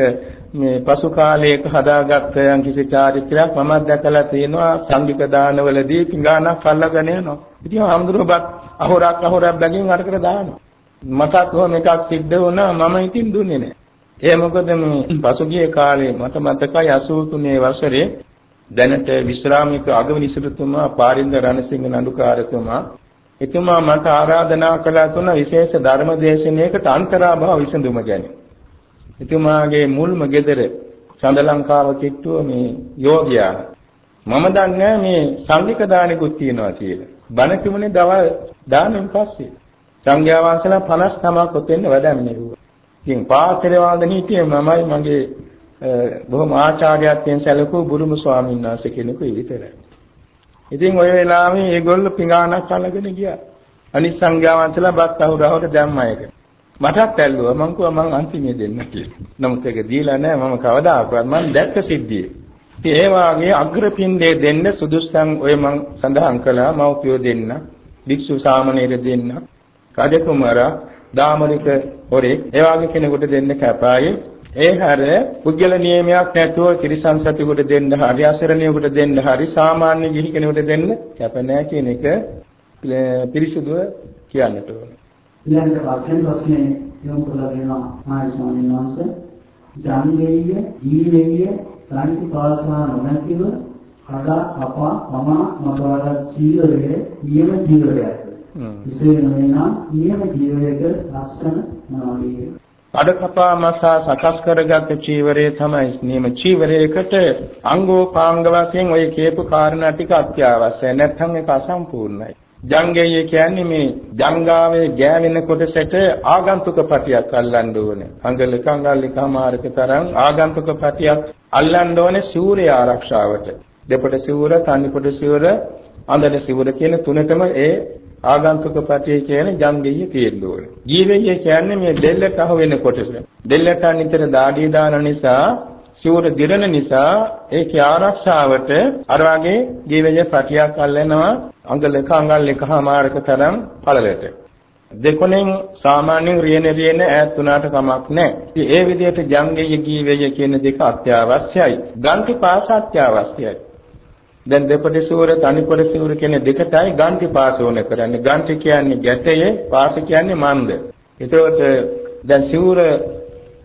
මේ පසු කාලයක හදාගත්ත යම් කිසි චාරිත්‍රයක් මම දැකලා තියෙනවා සංගික දානවලදී පිඟානක් අල්ලගෙන යනවා. ඉතින් හාමුදුරුවෝත් අහොරක් අහොරක් බැගින් අරකට දානවා. මටත් කොහොම එකක් සිද්ධ වුණා මම ඉතින් දුන්නේ නැහැ. ඒ මොකද මේ පසුගිය කාලේ මට මතකයි 83 වසරේ දැනට විශ්‍රාමික අගවිනිසුතුමා පාරින්ද රණසිංහ නඩුකාරතුමා එතුමා මට ආරාධනා කළා තුන විශේෂ ධර්ම දේශනාවකට අන්තරාභාව විසඳුම ගැන. එතුමාගේ මුල්ම ගෙදර චන්දලංකාව කිට්ටුව මේ යෝගියා. මම දන්නේ මේ සංඝික දානෙකුත් තියනවා කියලා. බණ කිමුනේ දවල් දානෙන් පස්සේ සංඝයා වහන්සේලා 59ක් ඔතෙන් වැඩම නෙරුවා. ඉතින් පාත්‍රය වාදන හිටියේ මමයි මගේ බොහොම ආචාර්යත්වයෙන් සැලකූ බුදුම ස්වාමීන් වහන්සේ කෙනෙකුයි විතරයි. ඉතින් ওই වෙලාවේ මේගොල්ලෝ පිඟානක් අල්ලගෙන ගියා. අනිත් සංඝයා වහන්සේලා බත් අහුරහුර දැම්මා ඒක. මටත් ඇල්ලුවා මං කිව්වා මං අන්තිමේ දෙන්න කියලා. නමුත් ඒක දීලා නැහැ මම කවදාකවත් මං දැක්ක සිද්ධිය. ඉතින් ඒ වාගේ අග්‍රපින්ඩේ දෙන්න සුදුස්සන් ඔය මං සඳහන් කළා මව්පියෝ දෙන්න, භික්ෂු සාමණේර දෙන්න, රජකුමාරා, දාමරික හොරෙක් ඒ වාගේ කෙනෙකුට දෙන්න කැපායි. ඒ හැර පුද්ගල නියමයක් නැතුව ත්‍රිසං සතියකට දෙන්න හරි අසරණියෙකුට දෙන්න හරි සාමාන්‍ය ගිහි කෙනෙකුට දෙන්න කැප නැහැ කියන එක පිරිසුදුව කියන්නට ඕනේ. ඊළඟට වශයෙන් ප්‍රශ්නේ යොමු කරලා දෙනවා මායි ස්වාමීන් වහන්සේ. ධම්මේය, ජීවේය, ප්‍රාණි පාසනා නොනැතිව කඩා අපා මම මසවාද ජීවයේ නියම ජීවයක්. විශේෂ නොවේනම් නියම ජීවයක ලක්ෂණ මොනවාද? අඩ කපා මසා සකස් කරගත් චීවරය තමයි නියම චීවරයකට අංගෝපාංග වශයෙන් ඔය කියපු කාරණා ටික අත්‍යවශ්‍යයි. නැත්නම් ඒක අසම්පූර්ණයි. ජංගය කියන්නේ මේ ජංගාවේ ගෑවෙන කොටසට ආගන්තුක පටියක් අල්ලන්න ඕනේ. අඟලක අඟල්ලිකමාරක තරම් ආගන්තුක පටියක් අල්ලන්න ඕනේ සූර්ය ආරක්ෂාවට. දෙපොට සිවුර, තනිපොට සිවුර, අඳන සිවුර කියන තුනටම ඒ ආගන්තුක පටිය කියන්නේ ජංගය තියෙන්න ඕනේ. ජීවය කියන්නේ මේ දෙල්ලට අහු වෙන කොටස. දෙල්ලට නිතර දාඩිය දාන නිසා සිවුර දිරන නිසා ඒකේ ආරක්ෂාවට අර වගේ ජීවය පටියක් අල්ලනවා අඟලක අඟල්ලකමාරක තරම් පළලට. දෙකොණෙන් සාමාන්‍යයෙන් රියන රියන ඈත් වුණාට කමක් නැහැ. ඉතින් ඒ විදිහට ජංගය ජීවය කියන දෙක අත්‍යවශ්‍යයි. ගන්ති පාස අත්‍යවශ්‍යයි. දැන් දෙපටි සිවුර තනිපොඩ සිවුර කියන දෙකටයි ගන්ති පාස ඕන කරන්නේ. ගන්ති කියන්නේ ගැටයේ, පාස කියන්නේ මන්ද. ඒතකොට දැන් සිවුර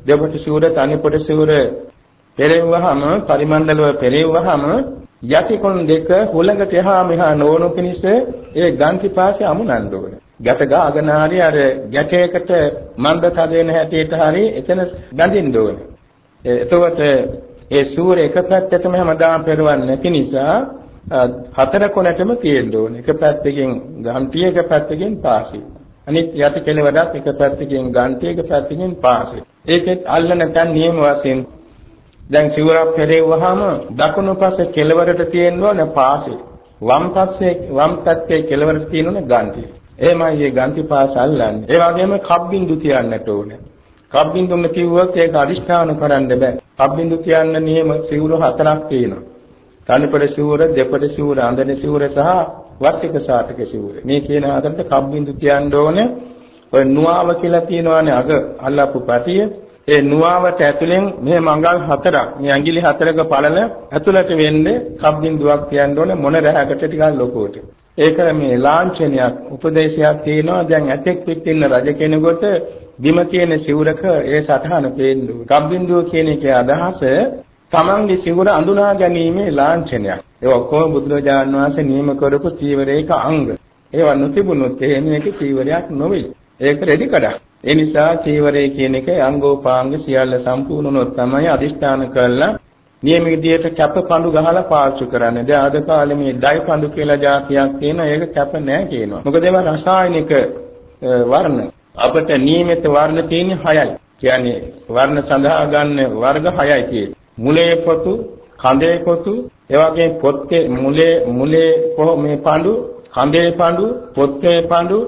දෙපටි සිවුර තනිපොඩ සිවුර පෙරෙව්වහම පරිමණ්ඩලව පෙරෙව්වහම යටි කොන් දෙක හුලඟට එහා මෙහා නොවනු පිණිස ඒ ගන්ති පාසේ අමුණන්න ඕනේ. ගැට ගාගෙන හරි අර ගැටයකට මන්ද තදෙන හැටියට හරි එතන බඳින්න ඕනේ. එතකොට ඒ සූර්ය එක පැත්තටම හැමදාම පෙරවන්නේ නැති නිසා හතර කොනටම තියෙන්න ඕනේ. එක පැත්තකින් ගන්ටි එක පැත්තකින් පාසි. අනිත් යට කෙලවරත් එක පැත්තකින් ගන්ටි එක පැත්තකින් පාසි. ඒකෙත් අල්ලන තැන් නියම වශයෙන් දැන් සිවුරක් පෙරෙව්වහම දකුණු පස්සේ කෙලවරට තියෙන්න ඕනේ පාසි. වම් පස්සේ වම් පැත්තේ කෙලවරට තියෙන්න ඕනේ ගන්ටි. එහෙමයි මේ ගන්ටි පාස අල්ලන්නේ. ඒ වගේම කබ්බින්දු තියන්නට ඕනේ. කබ්බින්දුම කිව්වොත් ඒක අදිෂ්ඨාන කරන්න බෑ. කබ්බින්දු කියන්න නියම සිවුර හතරක් තියෙනවා. තනිපඩ සිවුර, දෙපඩ සිවුර, අඳන සිවුර සහ වර්ෂික සාතක සිවුර. මේ කියන හතරට කබ්බින්දු කියන්න ඕනේ. ඔය නුවාව කියලා තියෙනවානේ අග අල්ලපු පැටිය. ඒ නුවාවට ඇතුලෙන් මේ මංගල් හතරක්, මේ ඇඟිලි හතරක පළල ඇතුළට වෙන්නේ කබ්බින්දුවක් කියන්න ඕනේ මොන රැහැකට ටිකක් ලොකුවට. ඒක මේ ලාංඡනයක් උපදේශයක් තියෙනවා දැන් ඇතෙක් පිටින්න රජ කෙනෙකුට බිම තියෙන සිවුරක ඒ සටහන පේන්නේ. කබ්බින්දුව කියන එකේ අදහස තමන්ගේ සිවුර අඳුනා ගැනීමේ ලාංඡනයක්. ඒ ඔක්කොම බුදුරජාණන් වහන්සේ නියම කරපු චීවරයක අංග. ඒවා නොතිබුණොත් එහෙම එක චීවරයක් නොවේ. ඒක රෙදි කඩක්. ඒ නිසා චීවරය කියන එක අංගෝපාංග සියල්ල සම්පූර්ණ වුණොත් තමයි අදිෂ්ඨාන කරලා නියම විදියට කැප පඳු ගහලා පාවිච්චි කරන්නේ. දැන් අද කාලේ මේ ඩයි පඳු කියලා જાතියක් තියෙනවා. ඒක කැප නැහැ කියනවා. මොකද ඒවා රසායනික වර්ණ. අපිට නියමිත වර්ණ තියෙන්නේ 6යි. කියන්නේ වර්ණ සඳහා ගන්න වර්ග 6යි තියෙන්නේ. මුලේ පොතු, කඳේ පොතු, ඒ වගේම පොත්තේ මුලේ මුලේ මේ පඳු, කඳේ පඳු, පොත්තේ පඳු,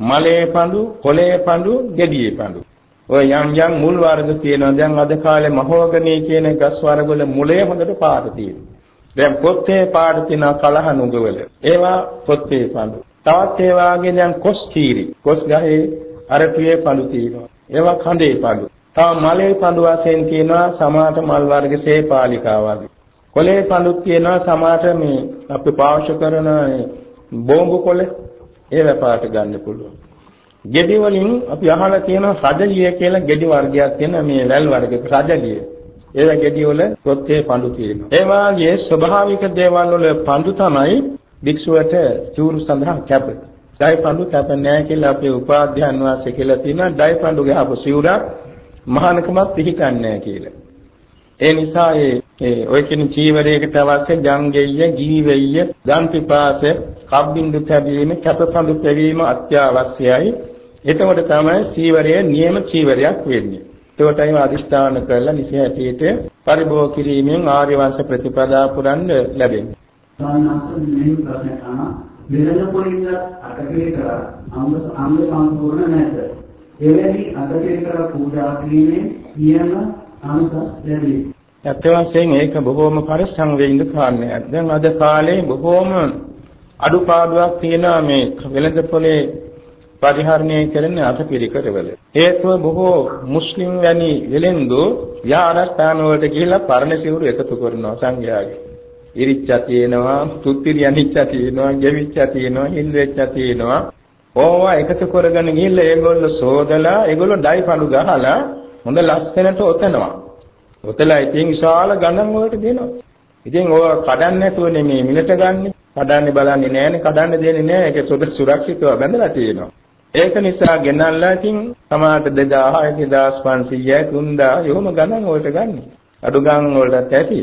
මලේ පඳු, කොලේ පඳු, ගෙඩියේ පඳු. ඔය යම් යම් මුල් වර්ග තියෙනවා. දැන් අද කාලේ මහෝගනී කියන ගස් වර්ගවල මුලේ හොඳට පාට තියෙනවා. දැන් පොත්තේ පාට තියෙන කලහ නුගවල. ඒවා පොත්තේ පඳු. තවත් ඒ වාගේ දැන් කොස් කීරි. කොස් ගහේ අරපියේ පඳු තියෙනවා. ඒවා කඳේ පඳු. තව මලේ පඳු වශයෙන් තියෙනවා සමාත මල් වර්ග සේපාලිකා වගේ. කොලේ පඳුත් තියෙනවා සමාත මේ අපි පාවිච්චි කරන බෝම්බු කොලේ ඒ වැපාරට ගන්න පුළුවන්. ගෙඩි වලින් අපි අහලා තියෙනවා රජලිය කියලා ගෙඩි වර්ගයක් තියෙන මේ වැල් වර්ගයක රජලිය. ඒවා ගෙඩි වල කොත්තේ පඳු තියෙනවා. ඒ වාගේ ස්වභාවික දේවල් වල පඳු තමයි භික්ෂුවට චූරු සඳහා කැප. ඩයි පඳු කැප නැහැ කියලා අපේ උපාධ්‍යයන් වාසේ කියලා තියෙනවා. ඩයි පඳු ගහපු සිවුරක් මහානකමත් පිළිකන්නේ නැහැ කියලා. ඒ නිසා ඒ ඔය කියන චීවරයකට අවශ්‍ය ජංගෙය්‍ය, ජීවෙය්‍ය, දන් පිපාස, කබ්බින්දු තැබීම, කැපපඳු තැබීම අත්‍යවශ්‍යයි. එතකොට තමයි චීවරය නියම චීවරයක් වෙන්නේ. ඒකටයි අදිෂ්ඨාන කරලා නිසි හැටියට පරිභෝග කිරීමෙන් ආර්ය වංශ ප්‍රතිපදා පුරන්න ලැබෙන්නේ. සාමාන්‍යයෙන් මේ ප්‍රශ්නයට අහන වෙනද පොලින්ද අටකේ කර අංග අංග සම්පූර්ණ නැත. එවැනි අටකේ කර පූජා කිරීමෙන් නියම අංග ලැබේ. ඇත්ත වශයෙන් ඒක බොහෝම පරිස්සම් වෙන්න කාරණයක්. දැන් අද කාලේ බොහෝම අඩුපාඩුවක් තියෙනවා මේ වෙළඳ පොලේ පරිහරණය කරන අටපිරිකරවල. හේතුව බොහෝ මුස්ලිම් වැනි වෙලෙන්දු යාරස්ථාන වලට ගිහිල්ලා පරණ සිවුරු එකතු කරනවා සංඝයාගේ. ඉරිච්චා තියෙනවා, තුත්තිරියනිච්චා තියෙනවා, ගෙවිච්චා තියෙනවා, හින්දෙච්චා තියෙනවා. ඕවා එකතු කරගෙන ගිහිල්ලා ඒගොල්ලෝ සෝදලා ඒගොල්ලෝ ඩයි පඳු ගහලා හොඳ ලස්සනට ඔතනවා. ඔතලා ඉතින් විශාල ගණන් වලට දෙනවා. ඉතින් ඔය කඩන්න නැතුව නෙමේ මිලට ගන්න. කඩන්නේ බලන්නේ නැහැනේ, කඩන්න දෙන්නේ නැහැ. ඒක සුද සුරක්ෂිතව බැඳලා තියෙනවා. ඒක නිසා ගෙනල්ලා ඉතින් සමාජ 2000 2500 3000 යොම ගණන් වලට ගන්න. අඩු ගණන් වලට ඇති.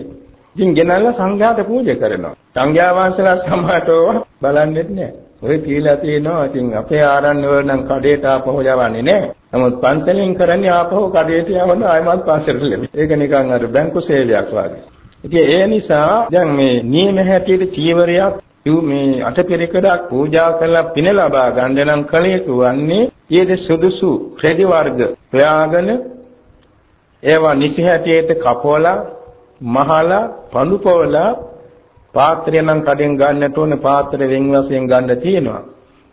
ඉතින් ගෙනල්ලා සංඝයාට පූජා කරනවා. සංඝයා වහන්සේලා සමාජතව බලන්නේ නැහැ. ඔය කියලා තියෙනවා. ඉතින් අපේ ආරණ්‍ය වල නම් කඩේට ආපහු යවන්නේ නැහැ. නමුත් පන්සලෙන් කරන්නේ ආපහු කඩේට යවන ආයමත් පන්සලට ලැබෙයි. ඒක නිකන් අර බැංකු සේවයක් වගේ. ඉතින් ඒ නිසා දැන් මේ නියම හැටියට චීවරයක් මේ අටපිරිකඩක් පූජා කරලා පින ලබා ගන්න නම් කල යුතු වන්නේ ඊට සුදුසු රෙදි වර්ග ප්‍රයාගන ඒවා නිසි හැටියට කපවලා මහලා පඳුපවලා පාත්‍රය නම් කඩෙන් ගන්නට ඕන පාත්‍ර වෙන් වශයෙන් ගන්න තියෙනවා.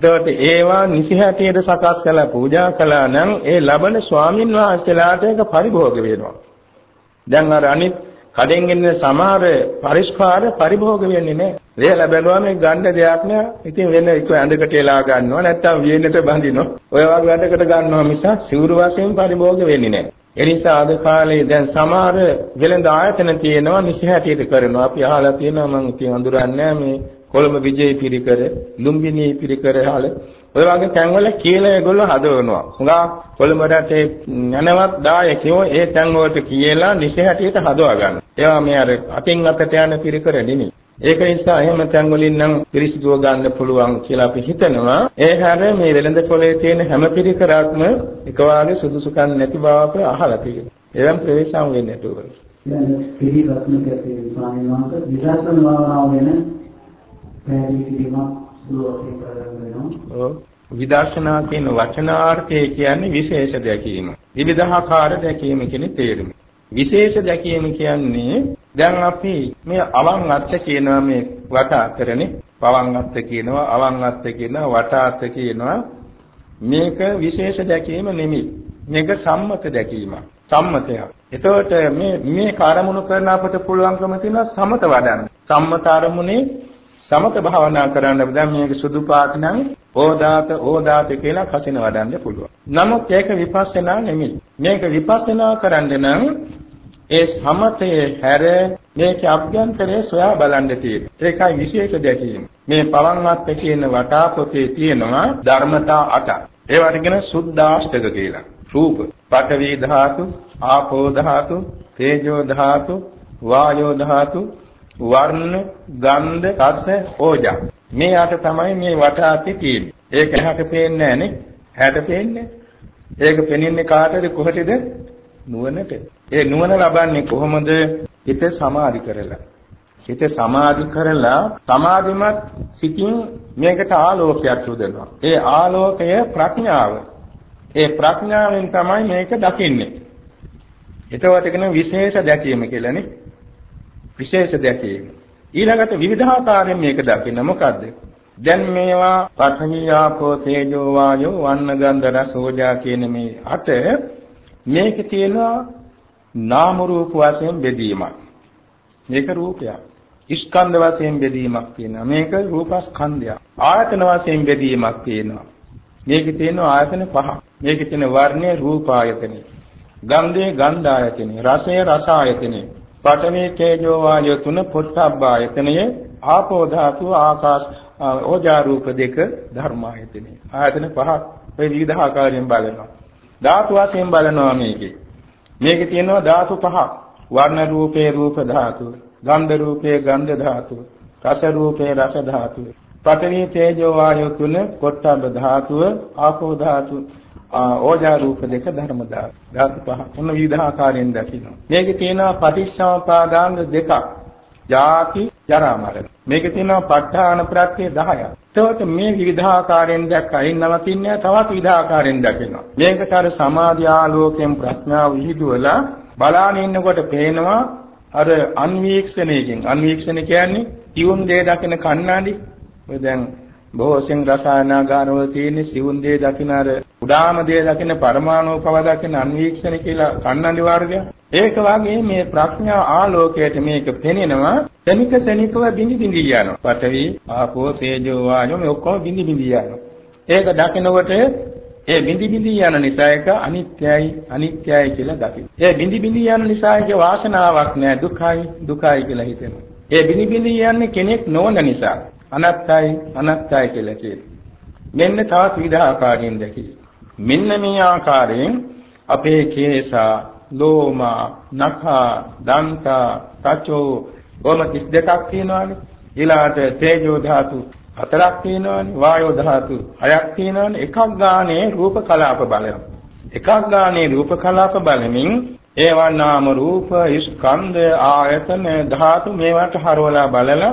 එතකොට ඒවා නිසි හැටියට සකස් කළා පූජා කළා නම් ඒ ලබන ස්වාමින් වහන්සේලාට ඒක පරිභෝග වෙනවා. දැන් අර අනිත් කඩෙන් එන සමහර පරිස්කාර පරිභෝග වෙන්නේ නැහැ. ඒ ලැබෙනවා මේ ගන්න දෙයක් නෑ. ඉතින් වෙන එක ඇඳකට එලා ගන්නවා නැත්නම් වියනට බඳිනවා. ඔය වගේ වැඩකට ගන්නවා මිස සිවුරු වශයෙන් පරිභෝග වෙන්නේ නෑ. ඒ නිසා අද කාලේ දැන් සමහර වෙළඳ ආයතන තියෙනවා නිසි හැටියට කරනවා. අපි අහලා තියෙනවා මම ඉතින් අඳුරන්නේ මේ කොළඹ විජේ පිරිකර, ලුම්බිනි පිරිකර හාල ඔය වගේ තැන්වල කියලා ඒගොල්ලෝ හදවනවා. හුඟා කොළඹ රටේ යනවත් දායකයෝ ඒ තැන් වලට කියලා නිසි හැටියට හදවා ගන්න. ඒවා මේ අර අතින් අතට යන පිරිකර නෙමෙයි. ඒක නිසා එහෙම තැන් වලින් නම් පිරිසිදුව ගන්න පුළුවන් කියලා අපි හිතනවා. ඒ හැර මේ වෙළඳ පොලේ තියෙන හැම පිරිකරක්ම එක වාගේ සුදුසුකම් නැති බව අපි අහලා තියෙනවා. එවම් ප්‍රවේශම් වෙන්නේ නැතුව. දැන් පිළිගත්ම කැපේ ස්වාමීන් වහන්සේ විදර්ශන භාවනාව ගැන පැහැදිලි කිරීමක් සුළුවසේ කරගෙන වෙනවා. ඔව්. විදර්ශනා කියන වචනාර්ථය කියන්නේ විශේෂ දැකීම. විවිධාකාර දැකීම කියන්නේ තේරුම. විශේෂ දැකීම කියන්නේ දැන් අපි මේ අවන් අත්ත කියනවා මේ වට අතරනේ පවන් අත්ත කියනවා අවන් අත්ත කියනවා වට අත්ත කියනවා. මේක විශේෂ දැකීම නෙමෙයි. මේක සම්මත දැකීමක්. සම්මතයක්. එතකොට මේ මේ කාර්යමුණු කරන අපට පුළුවන්කම තියෙනවා සමත වඩන්න. සම්මත අරමුණේ සමත භාවනා කරන්න. දැන් මේක සුදු පාට නම් ඕදාත ඕදාත කියලා කසින වඩන්න පුළුවන්. නමුත් ඒක විපස්සනා නෙමෙයි. මේක විපස්සනා කරන්න නම් ඒ සමතයේ හැර මේක අභ්‍යන්තරයේ සොයා බලන්න තියෙනවා. ඒකයි විශේෂ දැකීම. මේ පවන්වත් කියන වටා පොතේ තියෙනවා ධර්මතා 8. ඒවට කියන සුද්ධාෂ්ටක කියලා. රූප, පඨවි ධාතු, ආපෝ ධාතු, තේජෝ ධාතු, වායෝ ධාතු, වර්ණ, ගන්ධ, රස, ඕජා. මේ අට තමයි මේ වටාපි තියෙන්නේ. ඒක හැට පේන්නේ නැහනේ. හැට පේන්නේ. ඒක පෙනෙන්නේ කාටද කොහටද? නුවණට. ඒ නුවණ ලබන්නේ කොහොමද? හිත සමාධි කරලා. හිත සමාධි කරලා සමාධිමත් සිතින් මේකට ආලෝකයක් යොදනවා. ඒ ආලෝකය ප්‍රඥාව. ඒ ප්‍රඥාවෙන් තමයි මේක දකින්නේ. එතකොට කියන විශේෂ දැකීම කියලානේ. විශේෂ දැකීම. ඊළඟට විවිධාකාරයෙන් මේක දකින්න මොකද්ද? දැන් මේවා පඨවි ආපෝ තේජෝ වායෝ වන්න ගන්ධ රස ඕජා කියන මේ අට මේකේ තියෙනවා නාම රූප වශයෙන් බෙදීමක්. මේක රූපයක්. ස්කන්ධ වශයෙන් බෙදීමක් තියෙනවා. මේක රූපස්කන්ධයක්. ආයතන වශයෙන් බෙදීමක් තියෙනවා. මේකේ තියෙනවා ආයතන පහ. මේකේ තියෙන වර්ණයේ රූප ආයතනෙ. ගන්ධයේ ගන්ධ ආයතනෙ. රසයේ රස ආයතනෙ. පඨමේ තේජෝ වායෝ තුන පොට්ටබ්බ ආයතනයේ ආපෝ ධාතු ආකාශ ඕජා රූප දෙක ධර්ම ආයතනෙ. ආයතන පහ ඔය විවිධ ආකාරයෙන් බලනවා. ධාතු වශයෙන් බලනවා මේකේ. මේකේ තියෙනවා ධාතු පහක්. වර්ණ රූපේ රූප ධාතු, ගන්ධ රූපේ ගන්ධ ධාතු, රස රූපේ රස ධාතු. පඨවි තේජෝ වායෝ තුන පොට්ටබ්බ ධාතුව, ආපෝ ධාතු, ඕජා රූප දෙක ධර්ම ධාතු. ධාතු පහ. මොන විවිධ ආකාරයෙන් දකිනවා. මේකේ තියෙනවා පටිච්චසමුපාදාංග දෙකක්. ජාති ජරා මරණ. මේකේ තියෙනවා ප ဋ ාණ ප්‍රත්‍ය 10ක්. එතකොට මේ විවිධාකාරයෙන් දැක්කයින් නවතින්නේ තවත් විවිධාකාරයෙන් දකිනවා. මේකට අර සමාධි ආලෝකයෙන් ප්‍රඥාව විහිදුවලා බලාගෙන ඉන්නකොට පේනවා අර අන්වීක්ෂණයකින් අන්වීක්ෂණ කියන්නේ තියුන් දේ දකින කණ්ණාඩි. ඔය දැන් බොහෝසෙන් රසායනාගාරවල තියෙන සිවුන් දේ දකින අර උඩාම දේ දකින පරමාණු පව දකින අන්වීක්ෂණ කියලා කන්නලි වර්ගය. ඒක වගේ මේ ප්‍රඥා ආලෝකයට මේක පෙනෙනවා ශනික ශනිකව බිනි බිනි යනවා. පඨවි, ආපෝ, තේජෝ, වායෝ මේ ඔක්කොම බිනි බිනි යනවා. ඒක දකිනකොට ඒ බිනි බිනි යන නිසා ඒක අනිත්‍යයි අනිත්‍යයි කියලා දකින්න. ඒ බිනි බිනි යන නිසා ඒක වාසනාවක් නෑ දුකයි දුකයි කියලා හිතෙනවා. ඒ බිනි බිනි යන්නේ කෙනෙක් නොවන නිසා අනත්තයි අනත්තයි කියලා කියනවා. මෙන්න තවත් විවිධ ආකාරයෙන් දැකී. මෙන්න මේ ආකාරයෙන් අපේ කේසා, ලෝමා, නඛා, දන්තා, තචෝ ගොම 32ක් තියෙනවානේ. ඊළාට තේජෝ ධාතු හතරක් තියෙනවානේ. වායෝ ධාතු හයක් තියෙනවානේ. එකක් ගානේ රූප කලාප බලනවා. එකක් ගානේ රූප කලාප බලමින් ඒවා නාම රූප ස්කන්ධ ආයතන ධාතු මේවට හරවලා බලලා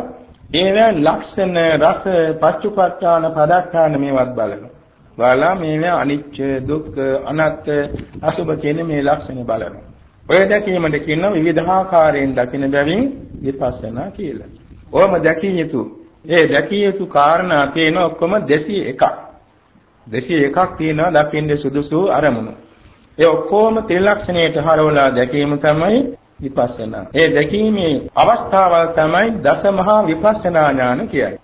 ඒවා ලක්ෂණ රස පච්චුපට්ඨාන පදක්ඛාන මේවත් බලනවා. බලලා මේවා අනිච්ච දුක්ඛ අනත්ත අසුභ කියන මේ ලක්ෂණ බලනවා. ඔය දැකීමද කියන විවිධාකාරයෙන් දකින බැවින් විපස්සනා කියලා. ඕම දැකිය යුතු. ඒ දැකිය යුතු කාරණා තියෙන ඔක්කොම 201ක්. 201ක් තියෙනවා දකින්නේ සුදුසු අරමුණු. ඒ ඔක්කොම ත්‍රිලක්ෂණයට හරවලා දැකීම තමයි විපස්සනා. ඒ දැකීමේ අවස්ථාවල් තමයි දසමහා විපස්සනා ඥාන කියයි.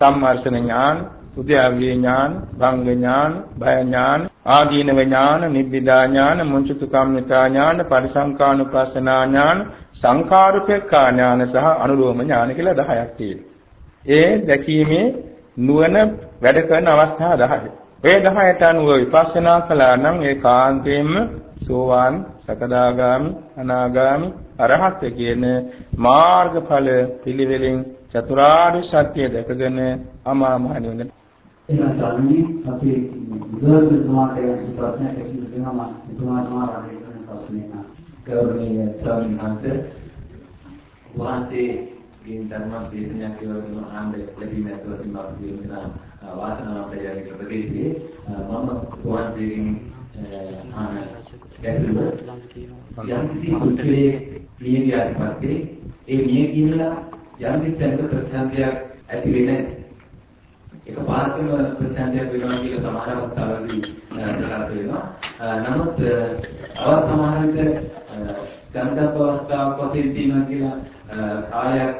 සම්මර්ෂණ ඥාන, උද්‍යාව්‍ය ඥාන, භංග ඥාන, භය ඥාන, ආදීනව ඥාන, නිබ්බිදා ඥාන, මුංචිතු කම්මිතා ඥාන, පරිසංකානුපස්සනා ඥාන, සංකාරුපේක්ඛා ඥාන සහ අනුලෝම ඥාන කියලා 10ක් තියෙනවා. ඒ දැකීමේ නුවණ වැඩ කරන අවස්ථා 10යි. ඒ 10ට අනුව විපස්සනා කළා නම් ඒ කාන්තේම සෝවාන් සකදාගාමි අනාගාමි අරහත් කියන මාර්ගඵල පිළිවෙලින් චතුරාර්ය සත්‍ය දැකගෙන අමා මහ නිවන. එහෙනම් සාමාන්‍ය අපි බුදුරජාණන් වහන්සේ ප්‍රශ්නයක් ඇසුරුනම තුමාට මාරාගේ කරන ප්‍රශ්නයක් ගෞරවනීය ස්වාමීන් වහන්සේ වහන්සේ ගෙන් ධර්ම දේශනයක් කියවන ආන්ද ලැබීම ඇතුළතින් මම කියන වාසනාවන්තය කියලා ප්‍රදේශයේ මම වහන්සේගෙන් ආන ගැටලුව යම් කිසි කුච්චලයේ මිය ගියාට පස්සේ ඒ මිය ගිහිලා යම් කිසි තැනක ප්‍රතිසන්දියක් ඇති වෙන්නේ ඒක පාර්ශ්ව ප්‍රතිසන්දියක් වෙනවා කියලා සමහර අවස්ථාවලදී ප්‍රකාශ වෙනවා. නමුත් අවත් සමහර විට ගන්ධබ්බ අවස්ථාවක් වශයෙන් තියෙනවා කියලා කාලයක්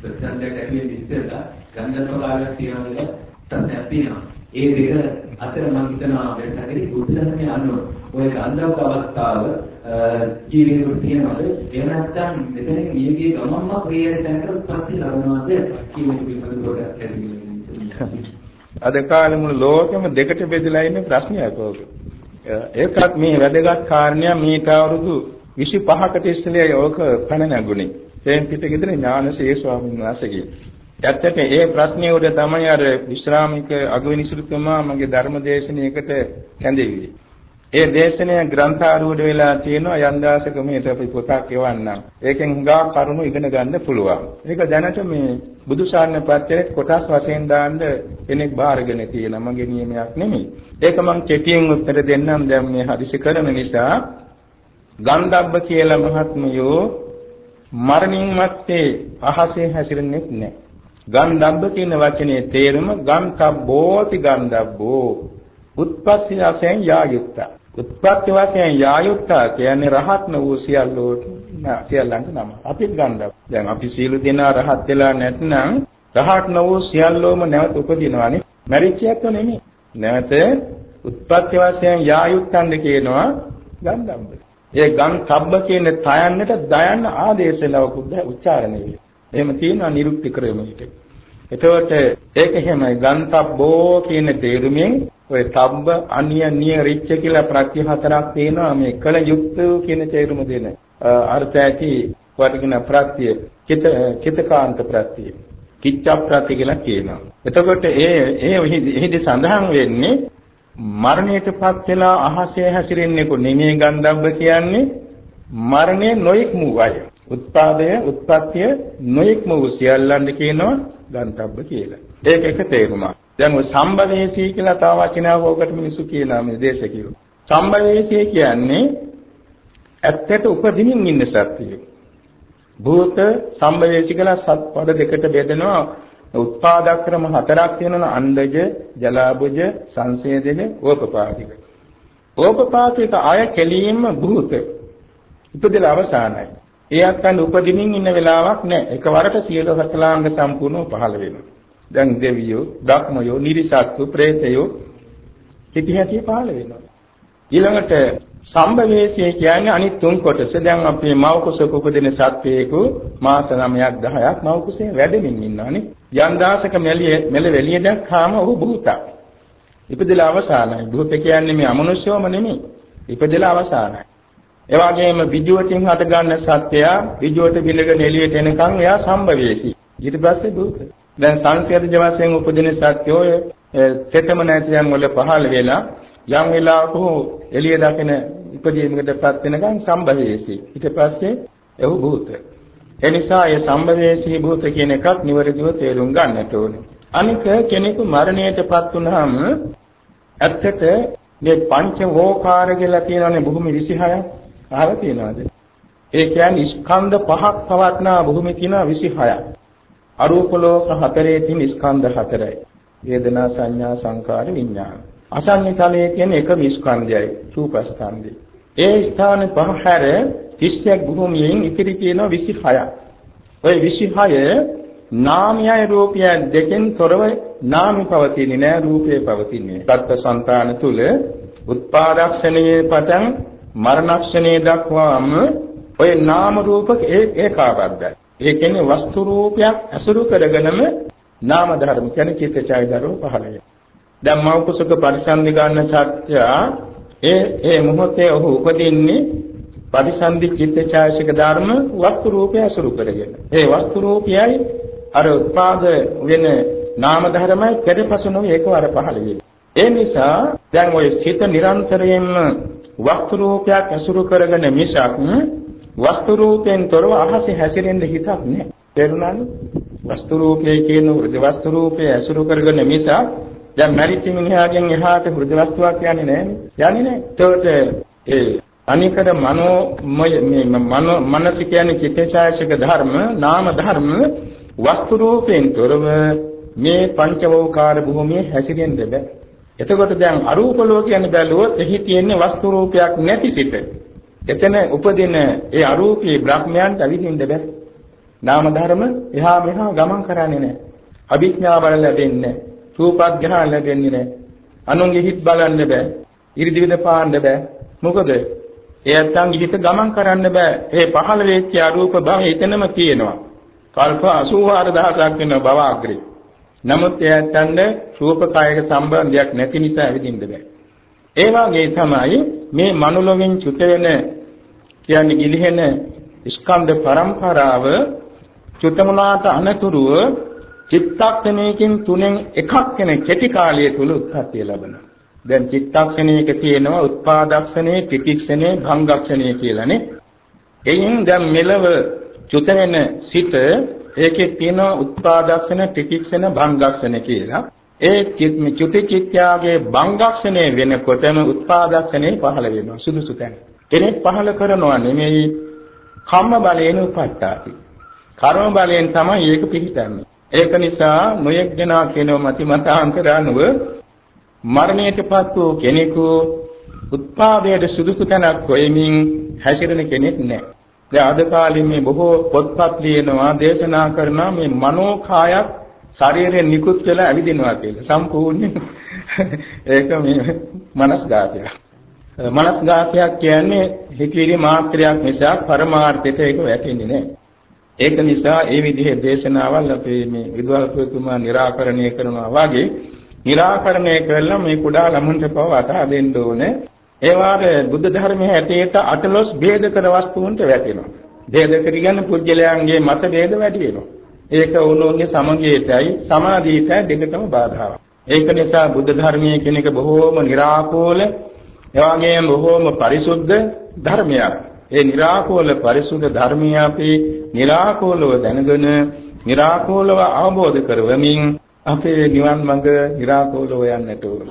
ප්‍රතිසන්දියක් ඇති වෙන්නේ ඉස්සෙල්ලා ගන්ධබ්බ කාලයක් තියෙනවා කියලා ප්‍රශ්නයක් තියෙනවා. ඒ දෙක අතර මම හිතනවා වෙනසකදී බුද්ධ ධර්මයේ අනුව ඔය ගන්ධබ්බ අවස්ථාව ජීවිතේ තියෙනවද එහෙම නැත්නම් මෙතන ගියගේ ගමම්ම ක්‍රියාවේ තැනකට උත්පත්ති ලබනවද කියන එක පිළිබඳව පොඩ්ඩක් අද කාලේ මුළු ලෝකෙම දෙකට බෙදලා ඉන්නේ ප්‍රශ්නයක් ඕක. ඒකත් මේ වැදගත් කාරණය මේට අවුරුදු 25කට ඉස්සෙල්ලා ඕක පැන නැගුණේ. එයින් පිටකෙදෙන ඥානසේ ස්වාමීන් වහන්සේගේ. ඇත්තට ඒ ප්‍රශ්නේ උඩ තමයි අර විශ්‍රාමික අගවිනිසුතුමා මගේ ධර්මදේශනයකට කැඳෙවිලි. ඒ දේශනය ග්‍රන්ථාරූඪ වෙලා තියෙනවා යන්දාසක මේට අපි පොතක් එවන්නම්. ඒකෙන් හුඟා කරුණු ඉගෙන ගන්න පුළුවන්. ඒක දැනට මේ බුදුසාරණ පත්‍රයේ කොටස් වශයෙන් දාන්න කෙනෙක් බාරගෙන තියෙන මගේ නියමයක් නෙමෙයි. ඒක මම කෙටියෙන් උත්තර දෙන්නම් දැන් මේ හදිසි කරන නිසා ගන්ධබ්බ කියලා මහත්මයෝ මරණින් මත්තේ අහසේ හැසිරෙන්නේ නැහැ. ගන්ධබ්බ කියන වචනේ තේරුම ගන්තබ්බෝති ගන්ධබ්බෝ උත්පත්ති වශයෙන් යායුක්තා උත්පත්ති වශයෙන් යායුක්තා කියන්නේ රහත් වූ සියල්ලෝ සියල්ලන්ට නම. අපි ගන්නවා. දැන් අපි සීල දෙනා රහත් වෙලා නැත්නම් රහත් වූ සියල්ලෝම නැවත උපදිනවානේ. මරිච්චයක් නෙමෙයි. නැවත උත්පත්ති වශයෙන් යායුක්තන්ද කියනවා ගන්ධම්බ. ඒ ගන් කබ්බ කියන තයන්නට දයන්න ආදේශලවකුත් උච්චාරණය වෙයි. එහෙම තියෙනවා නිරුක්ති ක්‍රමයකට. එතකොට ඒක එහෙමයි. ගන්තබ්බෝ කියන තේරුමෙන් ඔය තබ්බ අනිය නිය රිච්ච කියලා ප්‍රත්‍ය හතරක් තියෙනවා. මේ කල යුක්ත කියන තේරුම දෙන. අර්ථ ඇති වටින ප්‍රත්‍ය කිත කිතකාන්ත ප්‍රත්‍ය. කිච්ඡ ප්‍රත්‍ය කියලා කියනවා. එතකොට ඒ ඒ එහිදී සඳහන් වෙන්නේ මරණයටපත් වෙලා අහසේ හැසිරෙන්නේ කො නෙමේ ගන්ධබ්බ කියන්නේ මරණය නොයික් මූ අය උත්පාදය උත්පත්තිය නොයික් මූ සියල්ලන්ද කියනවා ගන්තබ්බ කියලා. ඒක එක තේරුමක්. දැන් ඔය සම්බවේසී කියලා තව වචනයක් ඕකට මිනිස්සු කියනවා මේ දේශකියෝ. සම්බවේසී කියන්නේ ඇත්තට උපදිනින් ඉන්න සත්‍යය. භූත සම්බවේසී කියලා සත් පද දෙකට බෙදෙනවා. උත්පාදක් ක්‍රම හතරක් තියෙනවා අණ්ඩජ, ජලාබුජ, සංසේදන, ඕපපාතික. ඕපපාතික ආය කෙලින්ම භූත. ඉපදෙලා අවසానයි. ඒ අත්කන් උපදිමින් ඉන්න වෙලාවක් නැහැ. එකවරට සියලු සකලාංග සම්පූර්ණව පහළ වෙනවා. දැන් දෙවියෝ, ධක්මයෝ, නිරිසත්තු, പ്രേතයෝ හිටි හැටි පහළ වෙනවා. ඊළඟට සම්භවේශය කියන්නේ අනිත් තුන් කොටස. දැන් අපේ මව කුසක උපදින සත්වයකු මාස 9ක් 10ක් මව කුසේ වැඩමින් ඉන්නවානේ. යම් දාසක මෙළිය මෙළ වෙලිය දැක්කාම ඔහු භූතක්. ඉපදෙලා අවසానයි. භූත කියන්නේ මේ අමනුෂ්‍යවම නෙමෙයි. ඉපදෙලා අවසానයි. ඒ වගේම විජුවටින් හට ගන්න සත්‍යය විජුවට බිලගෙන එළියට එනකන් එයා සම්භවේශී. ඊට පස්සේ දුක. දැන් සංස්කෘතික වශයෙන් උපදින සත්‍යෝය තෙතම නැතියන් වල පහළ වෙලා යම් වෙලාවක එළිය දකින ඉපදීමකටපත් වෙනකන් සම්භවේශී. ඊට පස්සේ එහු භූත. ඒ නිසා ඒ සම්භවේශී භූත කියන එකක් නිවැරදිව තේරුම් ගන්නට ඕනේ. අනික කෙනෙකු මරණයටපත් වුනහම ඇත්තට මේ පංච වෝකාර කියලා කියනවානේ භූමි 26ක්. අහලා තියෙනවද? ඒ කියන්නේ ස්කන්ධ පහක් පවත්නා භූමිය තියෙනවා 26ක්. අරූප ලෝක හතරේ තියෙන ස්කන්ධ හතරයි. වේදනා සංඥා සංකාර විඥාන. අසඤ්ඤ තලයේ තියෙන එකම ස්කන්ධයයි රූපස්කන්ධය. ඒ ස්ථාන පහ හැර 30ක් භූමියෙන් ඉතිරි තියෙනවා 26ක්. ওই 26 නාමයයි රූපයයි දෙකෙන් තොරව නාමි පවතින්නේ නැහැ රූපේ පවතින්නේ. සත්ත්ව సంతාන තුල උත්පාදක්ෂණයේ පටන් මරණක්ෂණයේ දක්වාම ඔය නාම රූප ඒකාබද්ධයි. ඒ කියන්නේ වස්තු රූපයක් අසුරු කරගෙනම නාම ධර්ම කියන්නේ චිත්තචෛ ධර්ම පහළ වෙනවා. දැන් මව කුසක පරිසන්දි ගන්න සත්‍ය ඒ ඒ මොහොතේ ඔහු උපදින්නේ පරිසන්දි චිත්තචෛසික ධර්ම වස්තු රූපය අසුරු කරගෙන. ඒ වස්තු රූපයයි අර උත්පාද වෙන නාම ධර්මයි පෙරපසු නොවේ එකවර පහළ වෙන්නේ. ඒ නිසා දැන් ඔය සිත නිරන්තරයෙන්ම වස්තු රූපයක් අසුරු කරගෙන මිසක් වස්තු රූපයෙන් තොරව අහසේ හැසිරෙන්න හිතක් නැහැ. තේරුණාද? වස්තු රූපයේ කියන හෘද වස්තු රූපය අසුරු කරගෙන මිසක් දැන් මැරිච්ච මිනිහාගෙන් එහාට හෘද වස්තුවක් යන්නේ නැහැනේ. යන්නේ නැහැ. ඒකට ඒ අනිකද මනෝ මේ මනෝ මනස කියන්නේ චිත්තචෛතසික ධර්ම, නාම ධර්ම වස්තු රූපයෙන් තොරව මේ පංචවෝකාර භූමියේ හැසිරෙන්න බෑ. එතකොට දැන් අරූප ලෝකයන් බැලුවොත් එහි තියෙන වස්තු රූපයක් නැති සිට එතන උපදින ඒ අරූපී බ්‍රහ්මයන්ට අවිදින්න බෑ. නාම ධර්ම එහා මෙහා ගමන් කරන්නේ නැහැ. අභිඥා බල ලැබෙන්නේ නැහැ. රූපඥාන ලැබෙන්නේ නැහැ. අනුන්ගේ හිත් බලන්න බෑ. ඉරිදිවිද පාන්න බෑ. මොකද ඒ නැත්තම් හිත ගමන් කරන්න බෑ. ඒ පහළ වෙච්ච අරූප භව එතනම තියෙනවා. කල්ප 84000ක් වෙන භව අග්‍රේ. නමුත් එයන්ට රූපකායක සම්බන්ධයක් නැති නිසා ඇවිදින්න බෑ. ඒ වගේ තමයි මේ මනුලොවෙන් චුත වෙන කියන්නේ ගිලිහෙන ස්කන්ධ පරම්පරාව චුතමුණාට අනතුරුව චිත්තක්ෂණයකින් තුනෙන් එකක් වෙන කෙටි කාලය තුල උත්පත්ති ලැබෙනවා. දැන් චිත්තක්ෂණයක තියෙනවා උත්පාදක්ෂණේ, පිටික්ෂණේ, භංගක්ෂණේ කියලානේ. එයින් දැන් මෙලව චුත වෙන සිත ඒකේ තියෙන උත්පාදක්ෂණ, පිටික්ෂණ, භංගක්ෂණ කියලා. ඒ චුති චිත්‍යාගේ භංගක්ෂණේ වෙනකොටම උත්පාදක්ෂණේ පහළ වෙනවා සුදුසු තැන. කෙනෙක් පහළ කරනවා නෙමෙයි කම්ම බලයෙන් උපට්ඨාති. කර්ම බලයෙන් තමයි ඒක පිළිගන්නේ. ඒක නිසා නොයෙක් දෙනා කියනවා මති මතාන්තර අනුව මරණයටපත් වූ කෙනෙකු උත්පාදයට සුදුසු තැනක් හොයමින් හැසිරෙන කෙනෙක් නැහැ. දැන් අද කාලේ මේ බොහෝ පොත්පත් ලියනවා, දේශනා කරනවා මේ මනෝකායත් ශරීරයෙන් නිකුත් වෙලා ඇවිදිනවා කියලා. සම්පූර්ණයෙන් ඒක මේ මනස්ගතයක්. මනස්ගතයක් කියන්නේ හිතවිලි මාත්‍රයක් මිසක් පරමාර්ථයට ඒක වැටෙන්නේ නැහැ. ඒක නිසා ඒ විදිහේ දේශනාවල් අපේ මේ විද්වත්තුමා निराකරණය කරනවා වගේ निराකරණය කළා මේ කුඩා ළමුන්ට පවා අදා දෙන්න ඕනේ ඒවාට බුද්ධ ධර්මයේ හැටියට අටලොස් ભેද කර වස්තුන්ට වැටෙනවා. ભેද කර කියන්නේ පුජ්‍යලයන්ගේ මත ભેද වැඩි වෙනවා. ඒක උන්වන්ගේ සමගියටයි සමාධියටයි දෙකටම බාධාවක්. ඒක නිසා බුද්ධ ධර්මයේ කෙනෙක් බොහෝම निराකෝල එවාගේම බොහෝම පරිසුද්ධ ධර්මයක්. ඒ निराකෝල පරිසුද්ධ ධර්මය අපි निराකෝලව දැනගෙන निराකෝලව අවබෝධ කරවමින් අපේ නිවන් මඟ निराකෝලව යන්නට ඕන.